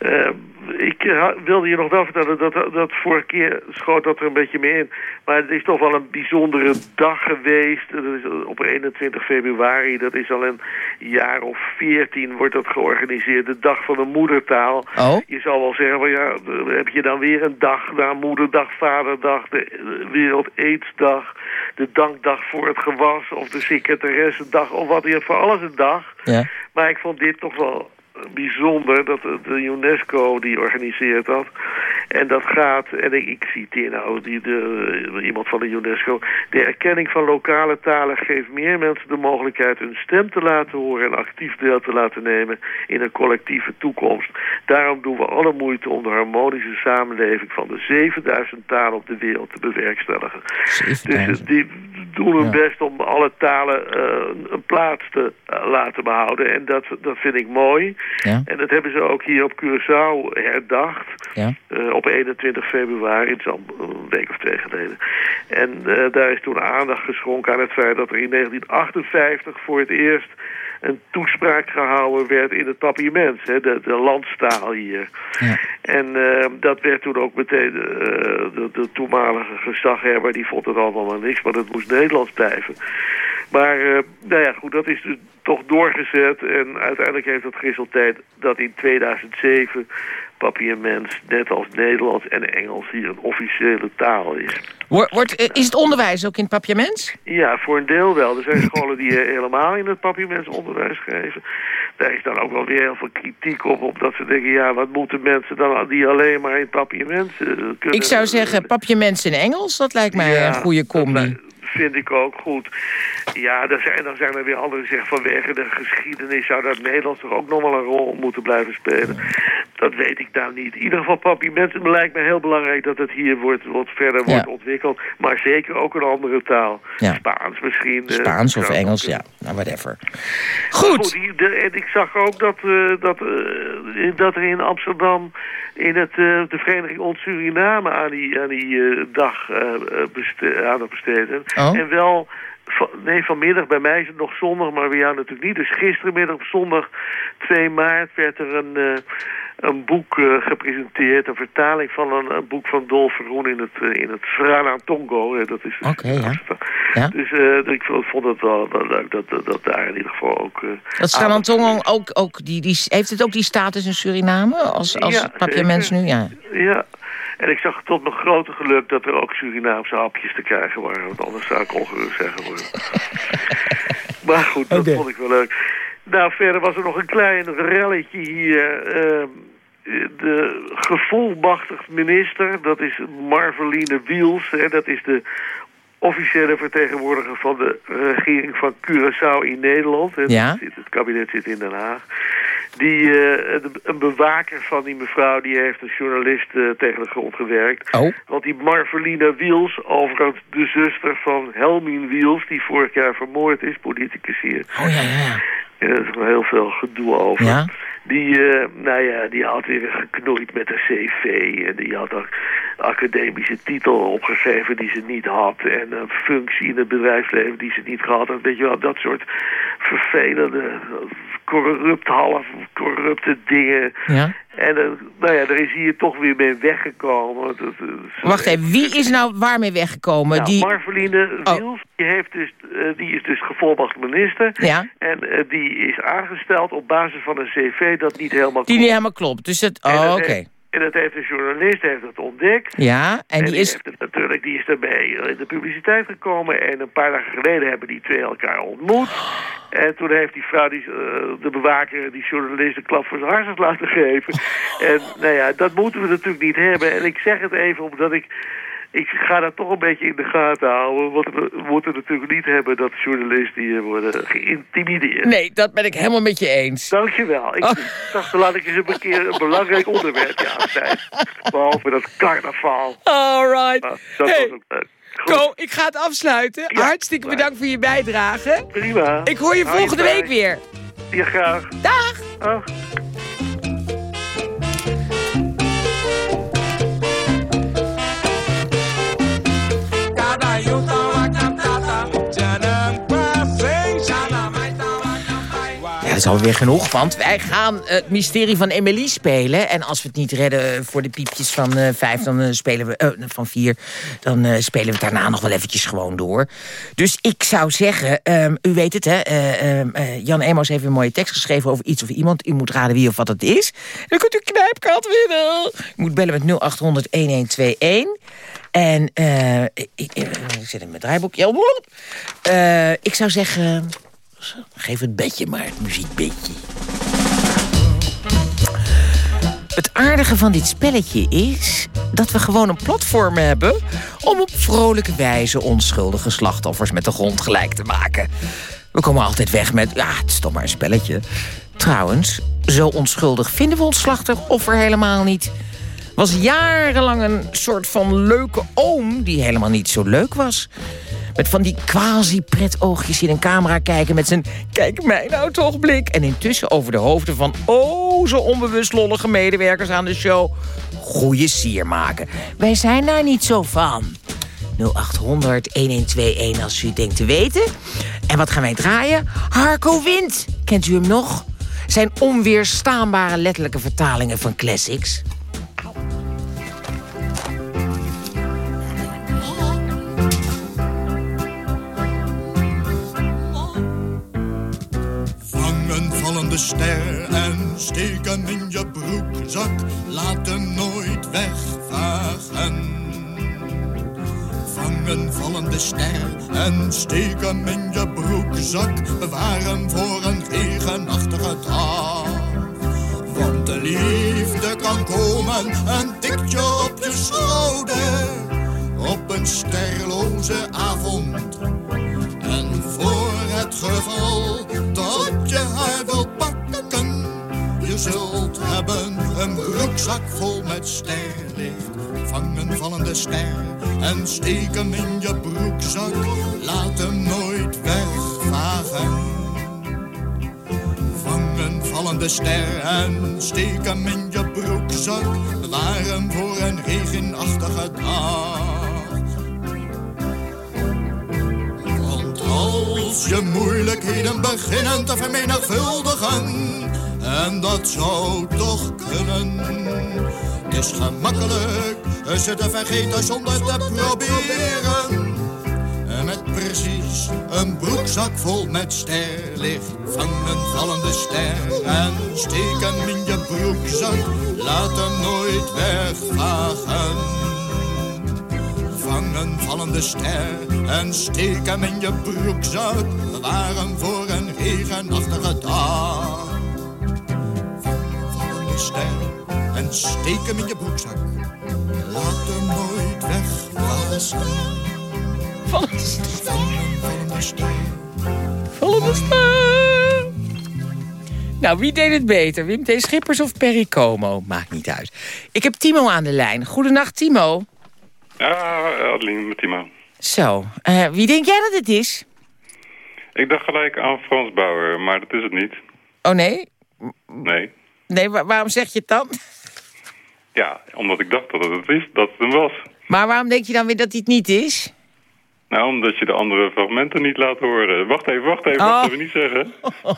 Uh, ik uh, wilde je nog wel vertellen dat, dat vorige keer schoot dat er een beetje mee in. Maar het is toch wel een bijzondere dag geweest. Dat is op 21 februari, dat is al een jaar of 14 wordt dat georganiseerd. De dag van de moedertaal. Oh. Je zal wel zeggen, van, ja, heb je dan weer een dag na moederdag, vaderdag, de wereld aidsdag, de dankdag voor het gewas of de secretaressendag of wat je voor alles een dag. Ja. Maar ik vond dit toch wel bijzonder dat de UNESCO die organiseert dat. En dat gaat, en ik, ik citeer nou die, de, iemand van de UNESCO... de erkenning van lokale talen geeft meer mensen de mogelijkheid... hun stem te laten horen en actief deel te laten nemen... in een collectieve toekomst. Daarom doen we alle moeite om de harmonische samenleving... van de 7000 talen op de wereld te bewerkstelligen. 7000. Dus die doen hun ja. best om alle talen uh, een plaats te uh, laten behouden. En dat, dat vind ik mooi. Ja. En dat hebben ze ook hier op Curaçao herdacht. Ja. Uh, op 21 februari, het is al een week of twee geleden. En uh, daar is toen aandacht geschonken aan het feit dat er in 1958 voor het eerst een toespraak gehouden werd in het papiament, hè, de, de landstaal hier. Ja. En uh, dat werd toen ook meteen, uh, de, de toenmalige gezaghebber, die vond het allemaal maar niks, maar dat moest Nederlands blijven. Maar, uh, nou ja, goed, dat is dus toch doorgezet en uiteindelijk heeft dat geresulteerd dat in 2007 papiaments, net als Nederlands en Engels, hier een officiële taal is. Wordt, wordt, eh, is het onderwijs ook in het papiaments? Ja, voor een deel wel. Er zijn scholen die eh, helemaal in het papiaments onderwijs geven. Daar is dan ook wel weer heel veel kritiek op, omdat ze denken, ja, wat moeten mensen dan die alleen maar in papiaments eh, kunnen... Ik zou zeggen papiaments in Engels, dat lijkt mij Ja, een goede combi. Vind ik ook goed. Ja, er zijn, dan zijn er weer anderen die zeggen vanwege de geschiedenis zou dat Nederlands toch ook nog wel een rol moeten blijven spelen. Dat weet ik nou niet. In ieder geval papiaments, het lijkt me heel belangrijk dat het hier wordt, wordt verder wordt Ja. ontwikkeld. Maar zeker ook een andere taal. Ja. Spaans misschien. eh, Spaans of Engels, ja, nou whatever. Goed, Goed, die- de- en ik zag ook dat, eh, dat, eh, dat er in Amsterdam in het, de Vereniging Ons Suriname aan die, aan die dag beste aandacht besteden. Oh. En wel, van, nee, vanmiddag, bij mij is het nog zondag, maar bij jou natuurlijk niet. Dus gistermiddag op zondag 2 maart werd er een, eh, een boek eh, gepresenteerd. Een vertaling van een, een boek van Dolf Verhoen in het, eh, in het Frana Tongo. dat is dus ja. Dus eh, ik vond, vond het wel, wel leuk dat, dat, dat daar in ieder geval ook... eh, dat aandacht Stranantongo ook, ook die, die, heeft het ook die status in Suriname als, als Ja, nu? Ja. Ja, en ik zag tot mijn grote geluk dat er ook Surinaamse hapjes te krijgen waren. Want anders zou ik ongerust zijn geworden. maar goed, dat vond ik wel leuk. Nou, verder was er nog een klein relletje hier. ehm, de gevolmachtigd minister, dat is Marveline Wiels. Hè, dat is de officiële vertegenwoordiger van de regering van Curaçao in Nederland. Hè, Ja. Het kabinet zit in Den Haag. Die, eh, een bewaker van die mevrouw, die heeft een journalist eh, tegen de grond gewerkt. Oh, Want die Marvelina Wiels, overigens de zuster van Helmin Wiels... die vorig jaar vermoord is, politicus hier. oh ja, ja, ja. Er is nog heel veel gedoe over. Ja? Die, eh, nou ja, die had weer geknoeid met de CV. En die had ook academische titel opgegeven die ze niet had. En een functie in het bedrijfsleven die ze niet gehad had. Weet je wel, dat soort vervelende, corrupt, half corrupte dingen. ja. En nou ja, daar is hier toch weer mee weggekomen. Dat, dat Wacht even, wie is nou waarmee weggekomen? Nou, die... Marveline Oh. Wiels, die, heeft dus, eh, die is dus gevolmachtigd minister. Ja, En eh, die is aangesteld op basis van een cv dat niet helemaal die klopt. niet helemaal klopt. Dus het... En Oh, dat oké. En dat heeft een journalist heeft het ontdekt. Ja, en die is... het natuurlijk, die is daarmee in de publiciteit gekomen. En een paar dagen geleden hebben die twee elkaar ontmoet. En toen heeft die vrouw, die, eh, de bewaker, die journalist een klap voor zijn hartjes laten geven. En nou ja, dat moeten we natuurlijk niet hebben. En ik zeg het even omdat ik... Ik ga dat toch een beetje in de gaten houden. Want we moeten natuurlijk niet hebben dat journalisten hier worden geïntimideerd. Nee, dat ben ik helemaal met je eens. Dankjewel. Ik Oh. dacht, laat ik eens een keer een belangrijk onderwerpje aansnijden. Behalve dat carnaval. Alright. Ah, dat Hey, was ook leuk. Ko, ik ga het afsluiten. Ja. Hartstikke bedankt voor je bijdrage. prima. Ik hoor je Hou volgende week weer. Ja, graag. Dag. Dag. Is alweer genoeg, want wij gaan het mysterie van Emily spelen. En als we het niet redden voor de piepjes van eh, vijf, dan eh, spelen we... eh, van vier, dan eh, spelen we het daarna nog wel eventjes gewoon door. Dus ik zou zeggen, ehm, u weet het, hè, eh, ehm, eh, Jan Emos heeft een mooie tekst geschreven over iets of iemand. U moet raden wie of wat het is. Dan kunt u knijpkat winnen. U moet bellen met 0800-1121. En eh, ik, ik, zit in mijn draaiboekje. Eh, ik zou zeggen... Geef het bedje maar, het muziekbedje. Het aardige van dit spelletje is dat we gewoon een platform hebben... om op vrolijke wijze onschuldige slachtoffers met de grond gelijk te maken. We komen altijd weg met, ja, het is toch maar een spelletje. Trouwens, zo onschuldig vinden we ons slachtoffer helemaal niet. Was jarenlang een soort van leuke oom die helemaal niet zo leuk was. Met van die quasi-pret-oogjes in een camera kijken... met zijn kijk mij nou toch blik. En intussen over de hoofden van oh zo onbewust lollige medewerkers aan de show... goeie sier maken. Wij zijn daar niet zo van. 0800-1121 als u denkt te weten. En wat gaan wij draaien? Harco Wind. Kent u hem nog? Zijn onweerstaanbare letterlijke vertalingen van classics. Ster en steek hem in je broek. broekzak, laat hem nooit wegvagen. Vang een vallende ster en steek in je broekzak. Bewaar voor een regenachtige dag. Want de liefde kan komen en tikt je op je schouder. Op een sterloze avond. En voor het geval dat Zult hebben een broekzak vol met sterlicht. Vang een vallende ster en steek in je broekzak. Laat hem nooit wegvagen. Vang een vallende ster en steek in je broekzak. Bewaar hem voor een regenachtige dag. Want als je moeilijkheden beginnen te vermenigvuldigen, en dat zou toch kunnen, is gemakkelijk ze te vergeten zonder te proberen. En met precies een broekzak vol met sterlicht. Vang een vallende ster en steek in je broekzak. Laat hem nooit wegvagen. Vang een vallende ster en steek hem in je broekzak. Bewaar hem voor een regenachtige dag. Een en steek hem in je broekzak. Laat hem nooit wegvagen. Vallende ster. Vallende ster. Vallende ster. Nou, wie deed het beter? Wim T. Schippers of Perry Como? Maakt niet uit. Ik heb Timo aan de lijn. Goedenacht, Timo. Ja, Adeline met Timo. Zo, eh, wie denk jij dat het is? Ik dacht gelijk aan Frans Bauer, maar dat is het niet. Oh nee? Nee. Nee, wa- waarom zeg je het dan? Ja, omdat ik dacht dat het het is, dat het hem was. Maar waarom denk je dan weer dat hij het niet is? Nou, omdat je de andere fragmenten niet laat horen. Wacht even, wacht even, Oh. wacht even, niet zeggen.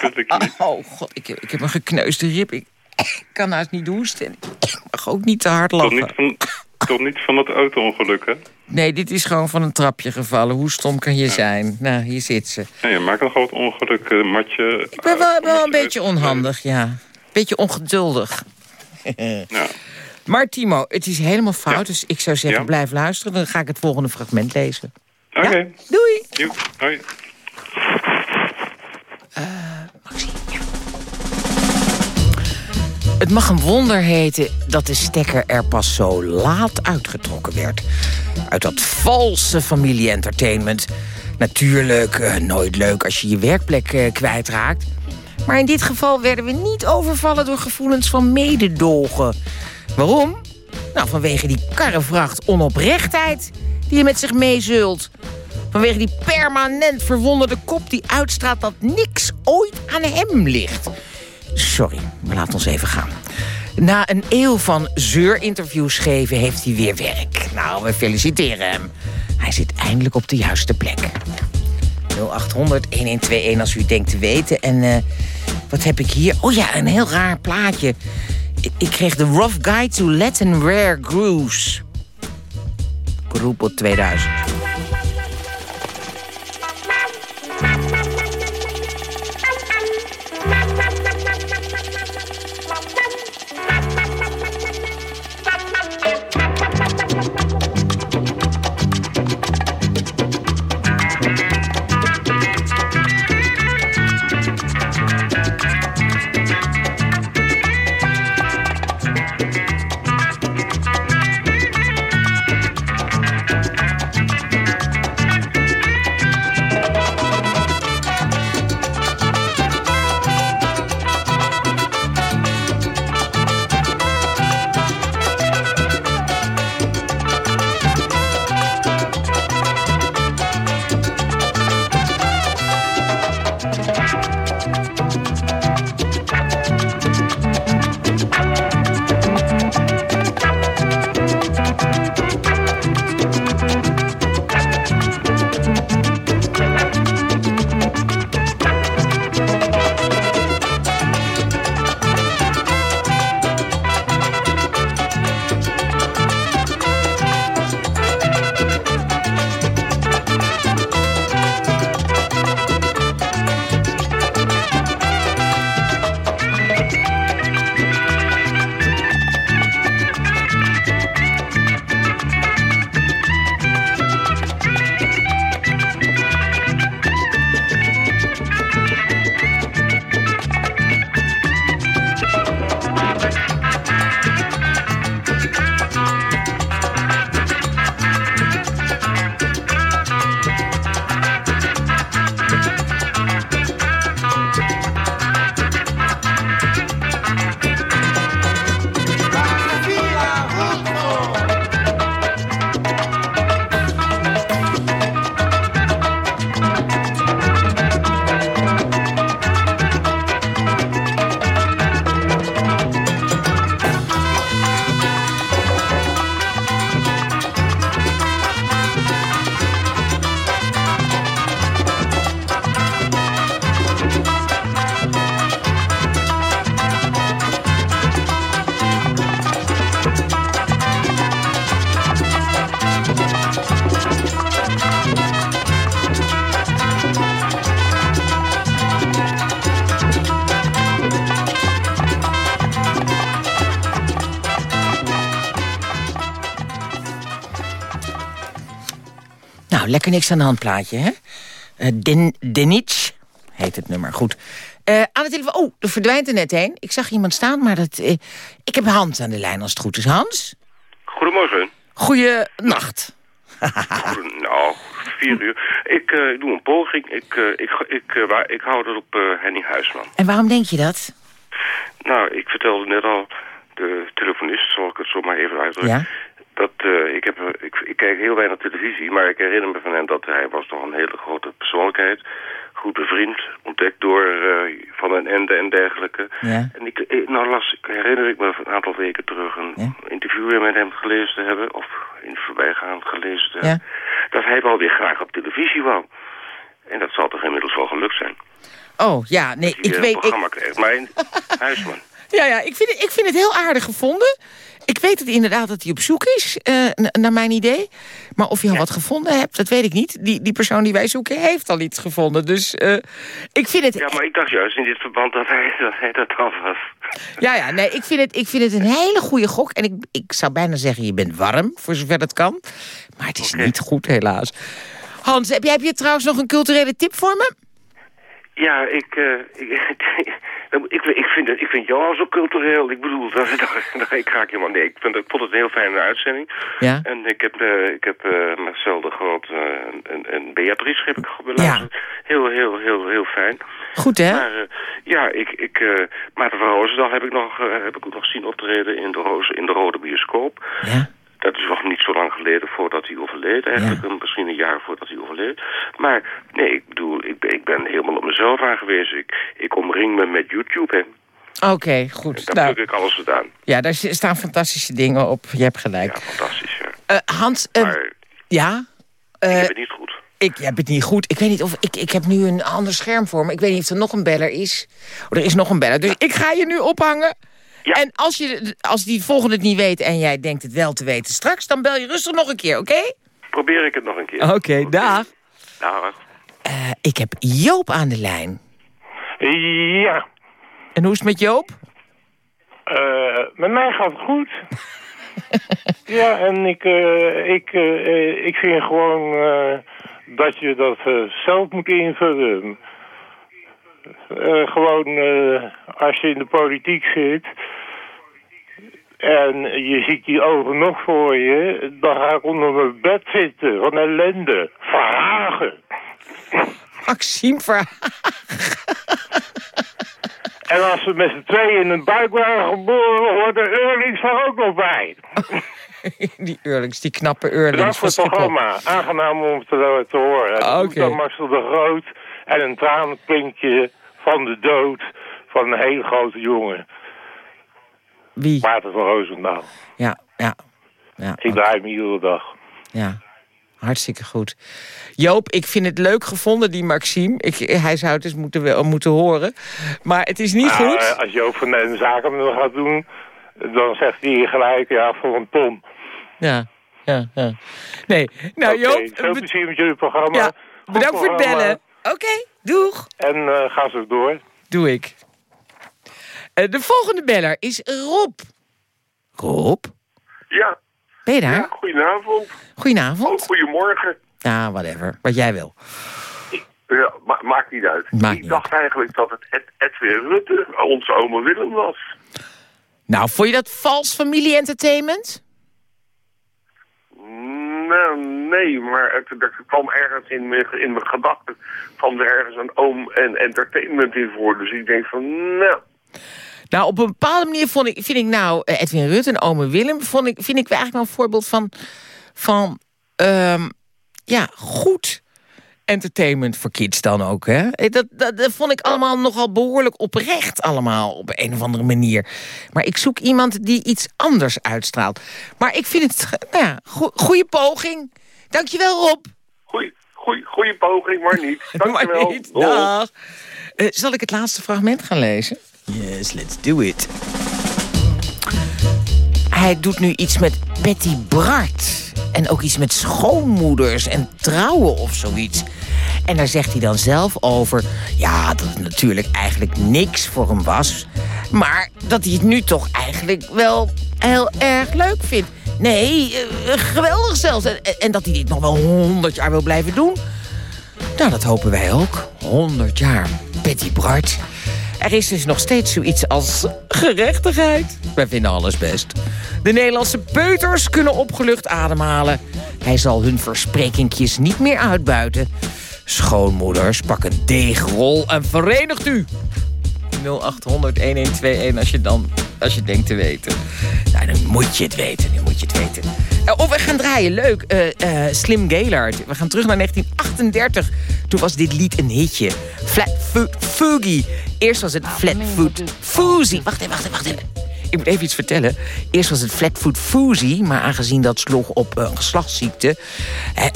Dat ik niet. Oh god, ik heb, ik heb een gekneusde rib. Ik kan haast niet hoesten. Ik mag ook niet te hard Toch lachen. niet van, toch niet van dat auto-ongeluk, hè? Nee, dit is gewoon van een trapje gevallen. Hoe stom kan je zijn? Nou, hier zit ze. Ja, je maakt nogal wat ongeluk, eh, matje. Ik ben wel, wel een beetje onhandig, ja. Beetje ongeduldig. Ja. Maar Timo, het is helemaal fout. Dus ik zou zeggen, blijf luisteren. Dan ga ik het volgende fragment lezen. Oké? Doei! Joep, hoi. Het mag een wonder heten dat de stekker er pas zo laat uitgetrokken werd. Uit dat valse familie-entertainment. Natuurlijk, eh, nooit leuk als je je werkplek eh, kwijtraakt. Maar in dit geval werden we niet overvallen door gevoelens van mededogen. Waarom? Nou, vanwege die karrevracht onoprechtheid die je met zich meezult. Vanwege die permanent verwonderde kop die uitstraalt dat niks ooit aan hem ligt. Sorry, maar laat ons even gaan. Na een eeuw van zeurinterviews geven heeft hij weer werk. Nou, we feliciteren hem. Hij zit eindelijk op de juiste plek. 0800-1121 als u denkt te weten. En eh, wat heb ik hier? Oh ja, een heel raar plaatje. Ik, kreeg de Rough Guide to Latin Rare Grooves. Grupo 2000. Lekker niks aan de hand plaatje, hè? Uh, Den Denic heet het nummer. Goed. Uh, aan de telefoon... Oh, er verdwijnt er net heen. Ik zag iemand staan, maar dat, uh, ik heb Hans aan de lijn als het goed is. Hans? Goedemorgen. Goeienacht. Nou, vier uur. Ik uh, doe een poging. Ik, ik, ik, waar, ik hou het op Henning Huisman. En waarom denk je dat? Nou, ik vertelde net al, de telefonist, zal ik het zo maar even uitdrukken... Ja? Dat, uh, ik, heb, ik, ik, kijk heel weinig televisie, maar ik herinner me van hem dat hij was toch een hele grote persoonlijkheid. Goed bevriend, ontdekt door uh, Van een Ende en dergelijke. Ja. En ik, nou las, ik herinner ik me een aantal weken terug een ja. interview weer met hem gelezen te hebben, of in het voorbijgaan gelezen te Ja. hebben, dat hij wel weer graag op televisie wou. En dat zal toch inmiddels wel gelukt zijn. Oh, ja, nee, ik weet... Ik. Maar in Huisman. ja, ja, ik vind, het, ik vind het heel aardig gevonden. Ik weet het inderdaad dat hij op zoek is, eh, naar mijn idee. Maar of je al wat gevonden hebt, dat weet ik niet. Die, die persoon die wij zoeken heeft al iets gevonden. Dus eh, ik vind het... Ja, maar ik dacht juist in dit verband dat hij dat, hij dat al was. Ja, ja, nee, ik vind het, ik vind het een hele goede gok. En ik, ik zou bijna zeggen, je bent warm, voor zover dat kan. Maar het is niet goed, helaas. Hans, heb, jij, heb je trouwens nog een culturele tip voor me? Ja, ik, eh, ik, ik, ik, vind ik vind jou al zo cultureel. Ik bedoel, dat, dat, ik raak helemaal... Nee, ik, vind, ik vond het een heel fijne uitzending. Ja. En ik heb, uh, ik heb uh, Marcel de Groot uh, en, en Beatrice heb ik beluisterd. Ja. Heel, heel, heel, heel fijn. Goed, hè? Maar ja, ik, ik, Maarten van Roosendaal heb ik, nog, heb ik nog zien optreden in de, Roze, in de Rode Bioscoop. Ja. Dat is nog niet zo lang geleden voordat hij overleed. Eigenlijk Ja. misschien een jaar voordat hij overleed. Maar nee, ik bedoel, ik ben, ik ben helemaal op mezelf aangewezen. Ik, ik omring me met YouTube, hè. Oké, goed. Daar Nou, ik alles gedaan. ja, daar staan fantastische dingen op. Je hebt gelijk. Ja, fantastisch, ja. Eh, Hans, eh, Maar ja? ik Eh, heb het niet goed. ik heb het niet goed. Ik weet niet of... Ik, ik heb nu een ander scherm voor me. Ik weet niet of er nog een beller is. Oh, er is nog een beller. Dus ik ga je nu ophangen. Ja. En als, je, als die volgende het niet weet en jij denkt het wel te weten straks... dan bel je rustig nog een keer, oké? Probeer ik het nog een keer. Oké, dag. Nou, Eh, ik heb Joop aan de lijn. Ja, En hoe is het met Joop? eh, met mij gaat het goed. ja, en ik, eh, ik, eh, ik vind gewoon eh, dat je dat zelf moet invullen. Eh, gewoon eh, als je in de politiek zit en je ziet die ogen nog voor je, dan ga ik onder mijn bed zitten van ellende. Verhagen. Maxime Verhagen. En als we met z'n tweeën in een buik waren geboren, hoort de Eurlings er ook nog bij. Die Eurlings, die knappe Eurlings. Bedankt voor het programma. Aangenaam om te, te horen. Oké. van Marcel de Groot en een tranenpinkje van de dood van een hele grote jongen. Wie? Maarten van Roosendaal. Ja, ja. Ja, Ik draai hem iedere dag. ja. Hartstikke goed. Joop, ik vind het leuk gevonden, die Maxime. Ik, hij zou het eens moeten, moeten horen. Maar het is niet Nou, goed. als je ook van de zaken gaat doen, dan zegt hij gelijk, ja, voor een ton. Ja, ja, ja. Nee, nou Joop, Veel plezier met jullie programma. ja, bedankt voor het bellen. Oké, doeg. En eh, ga zo door. Doe ik. Eh, de volgende beller is Rob. Rob, Ja, ben je daar? ja goedenavond. Oh, Goedenavond. goedemorgen. Ja, whatever. Wat jij wil. Ja, ma- maakt niet uit. Maakt ik niet dacht eigenlijk dat het Ed Edwin Rutte, onze oma Willem was. Nou, vond je dat vals familie-entertainment? Nou, nee, maar het, er kwam ergens in mijn, in mijn gedachten van er ergens een oom en entertainment in voor. Dus ik denk van, nou, Nou, op een bepaalde manier vond ik, vind ik nou eh, Edwin Rutte en ome Willem... Vond ik, vind ik eigenlijk een voorbeeld van, van ehm, ja, goed entertainment voor kids dan ook. Hè? Eh, Dat, dat, dat vond ik allemaal nogal behoorlijk oprecht allemaal op een of andere manier. Maar ik zoek iemand die iets anders uitstraalt. Maar ik vind het, nou ja, go- goede poging. Dankjewel Rob. goeie, goeie, goeie poging, maar niet. Dankjewel. Maar niet. Dag. Eh, zal ik het laatste fragment gaan lezen? Yes, let's do it. Hij doet nu iets met Betty Bart. En ook iets met schoonmoeders en trouwen of zoiets. En daar zegt hij dan zelf over... ja, dat het natuurlijk eigenlijk niks voor hem was... maar dat hij het nu toch eigenlijk wel heel erg leuk vindt. Nee, uh, geweldig zelfs. En, en, dat hij dit nog wel honderd jaar wil blijven doen. Nou, dat hopen wij ook. 100 jaar. Betty Bart. Er is dus nog steeds zoiets als gerechtigheid. Wij vinden alles best. De Nederlandse peuters kunnen opgelucht ademhalen. Hij zal hun versprekingjes niet meer uitbuiten. Schoonmoeders, pak een deegrol en verenigt u. 0800 1121 als je dan als je denkt te weten. Nou, dan moet je het weten. Nu moet je het weten. Uh, of we gaan draaien. Leuk. Uh, uh, Slim Gaylord. We gaan terug naar 1938. Toen was dit lied een hitje. Flatfoot Foogie. Eerst was het Flatfoot Foozie. Wacht even, wacht even, wacht even. Ik moet even iets vertellen. Eerst was het Flatfoot Foozie, maar aangezien dat sloeg op een geslachtsziekte...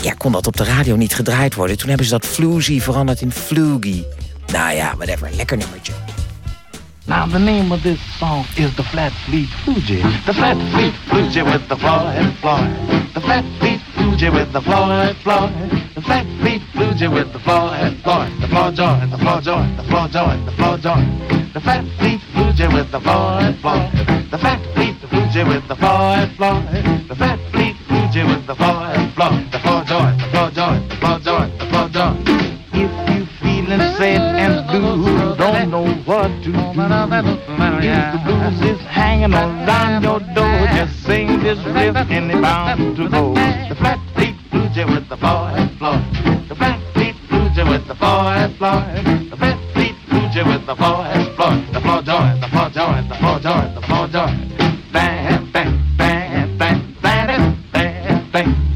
ja, kon dat op de radio niet gedraaid worden. Toen hebben ze dat Floozie veranderd in Floogie. Nou ja, whatever. Lekker nummertje. Now the name of this song is the Flat Fleet Fuji. The Flat Fleet Fuji with the Floyd Floyd. The Flat Fleet Fuji with the Floyd Floyd. The Flat Fleet Fuji with the Floyd Floyd. The Floyd joint, the Floyd joint, the Floyd joint, the Floyd joint. The Flat Fleet Fuji with the Floyd Floyd. The Flat Fleet Fuji with the Floyd Floyd. The Flat Fleet Fuji with the Floyd Floyd. The Floyd joint, the Floyd joint, the Floyd joint, the Floyd joint. If you and sad and blue. Don't know what to do. If the blues is hanging around your door, just sing this riff and it's bound to go. The flat feet blue jay with the boy floor. The flat feet blue jay with the boy floor. The flat feet blue jay with the boy floor. The floor joint, the floor joint, the floor joint, the floor joint. Bang, bang, bang, bang, bang, bang, bang.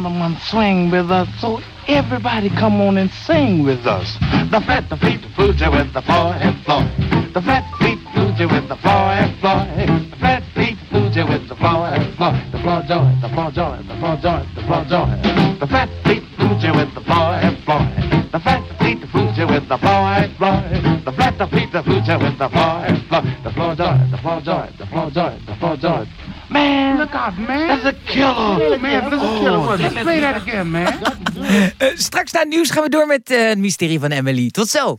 Ladies and swing with us. So everybody come on and sing with us. The fat, the feet, the Fuji with the floor and floor. The fat feet, Fuji with the floor and floor. The fat feet, Fuji with the floor and floor. The floor joint, the floor joint, the floor joint, the floor joint. The fat feet, Fuji with the floor and floor. The fat feet, the Fuji with the floor and floor. The flat, the feet, the Fuji with the floor and floor. The floor joint, the floor joint, the floor joint, the floor joint. Man, look out, man. That's a killer. Hey, man, that's a killer. Oh, Let's play that again, man. Straks na het nieuws gaan we door met eh, het mysterie van Emily. Tot zo.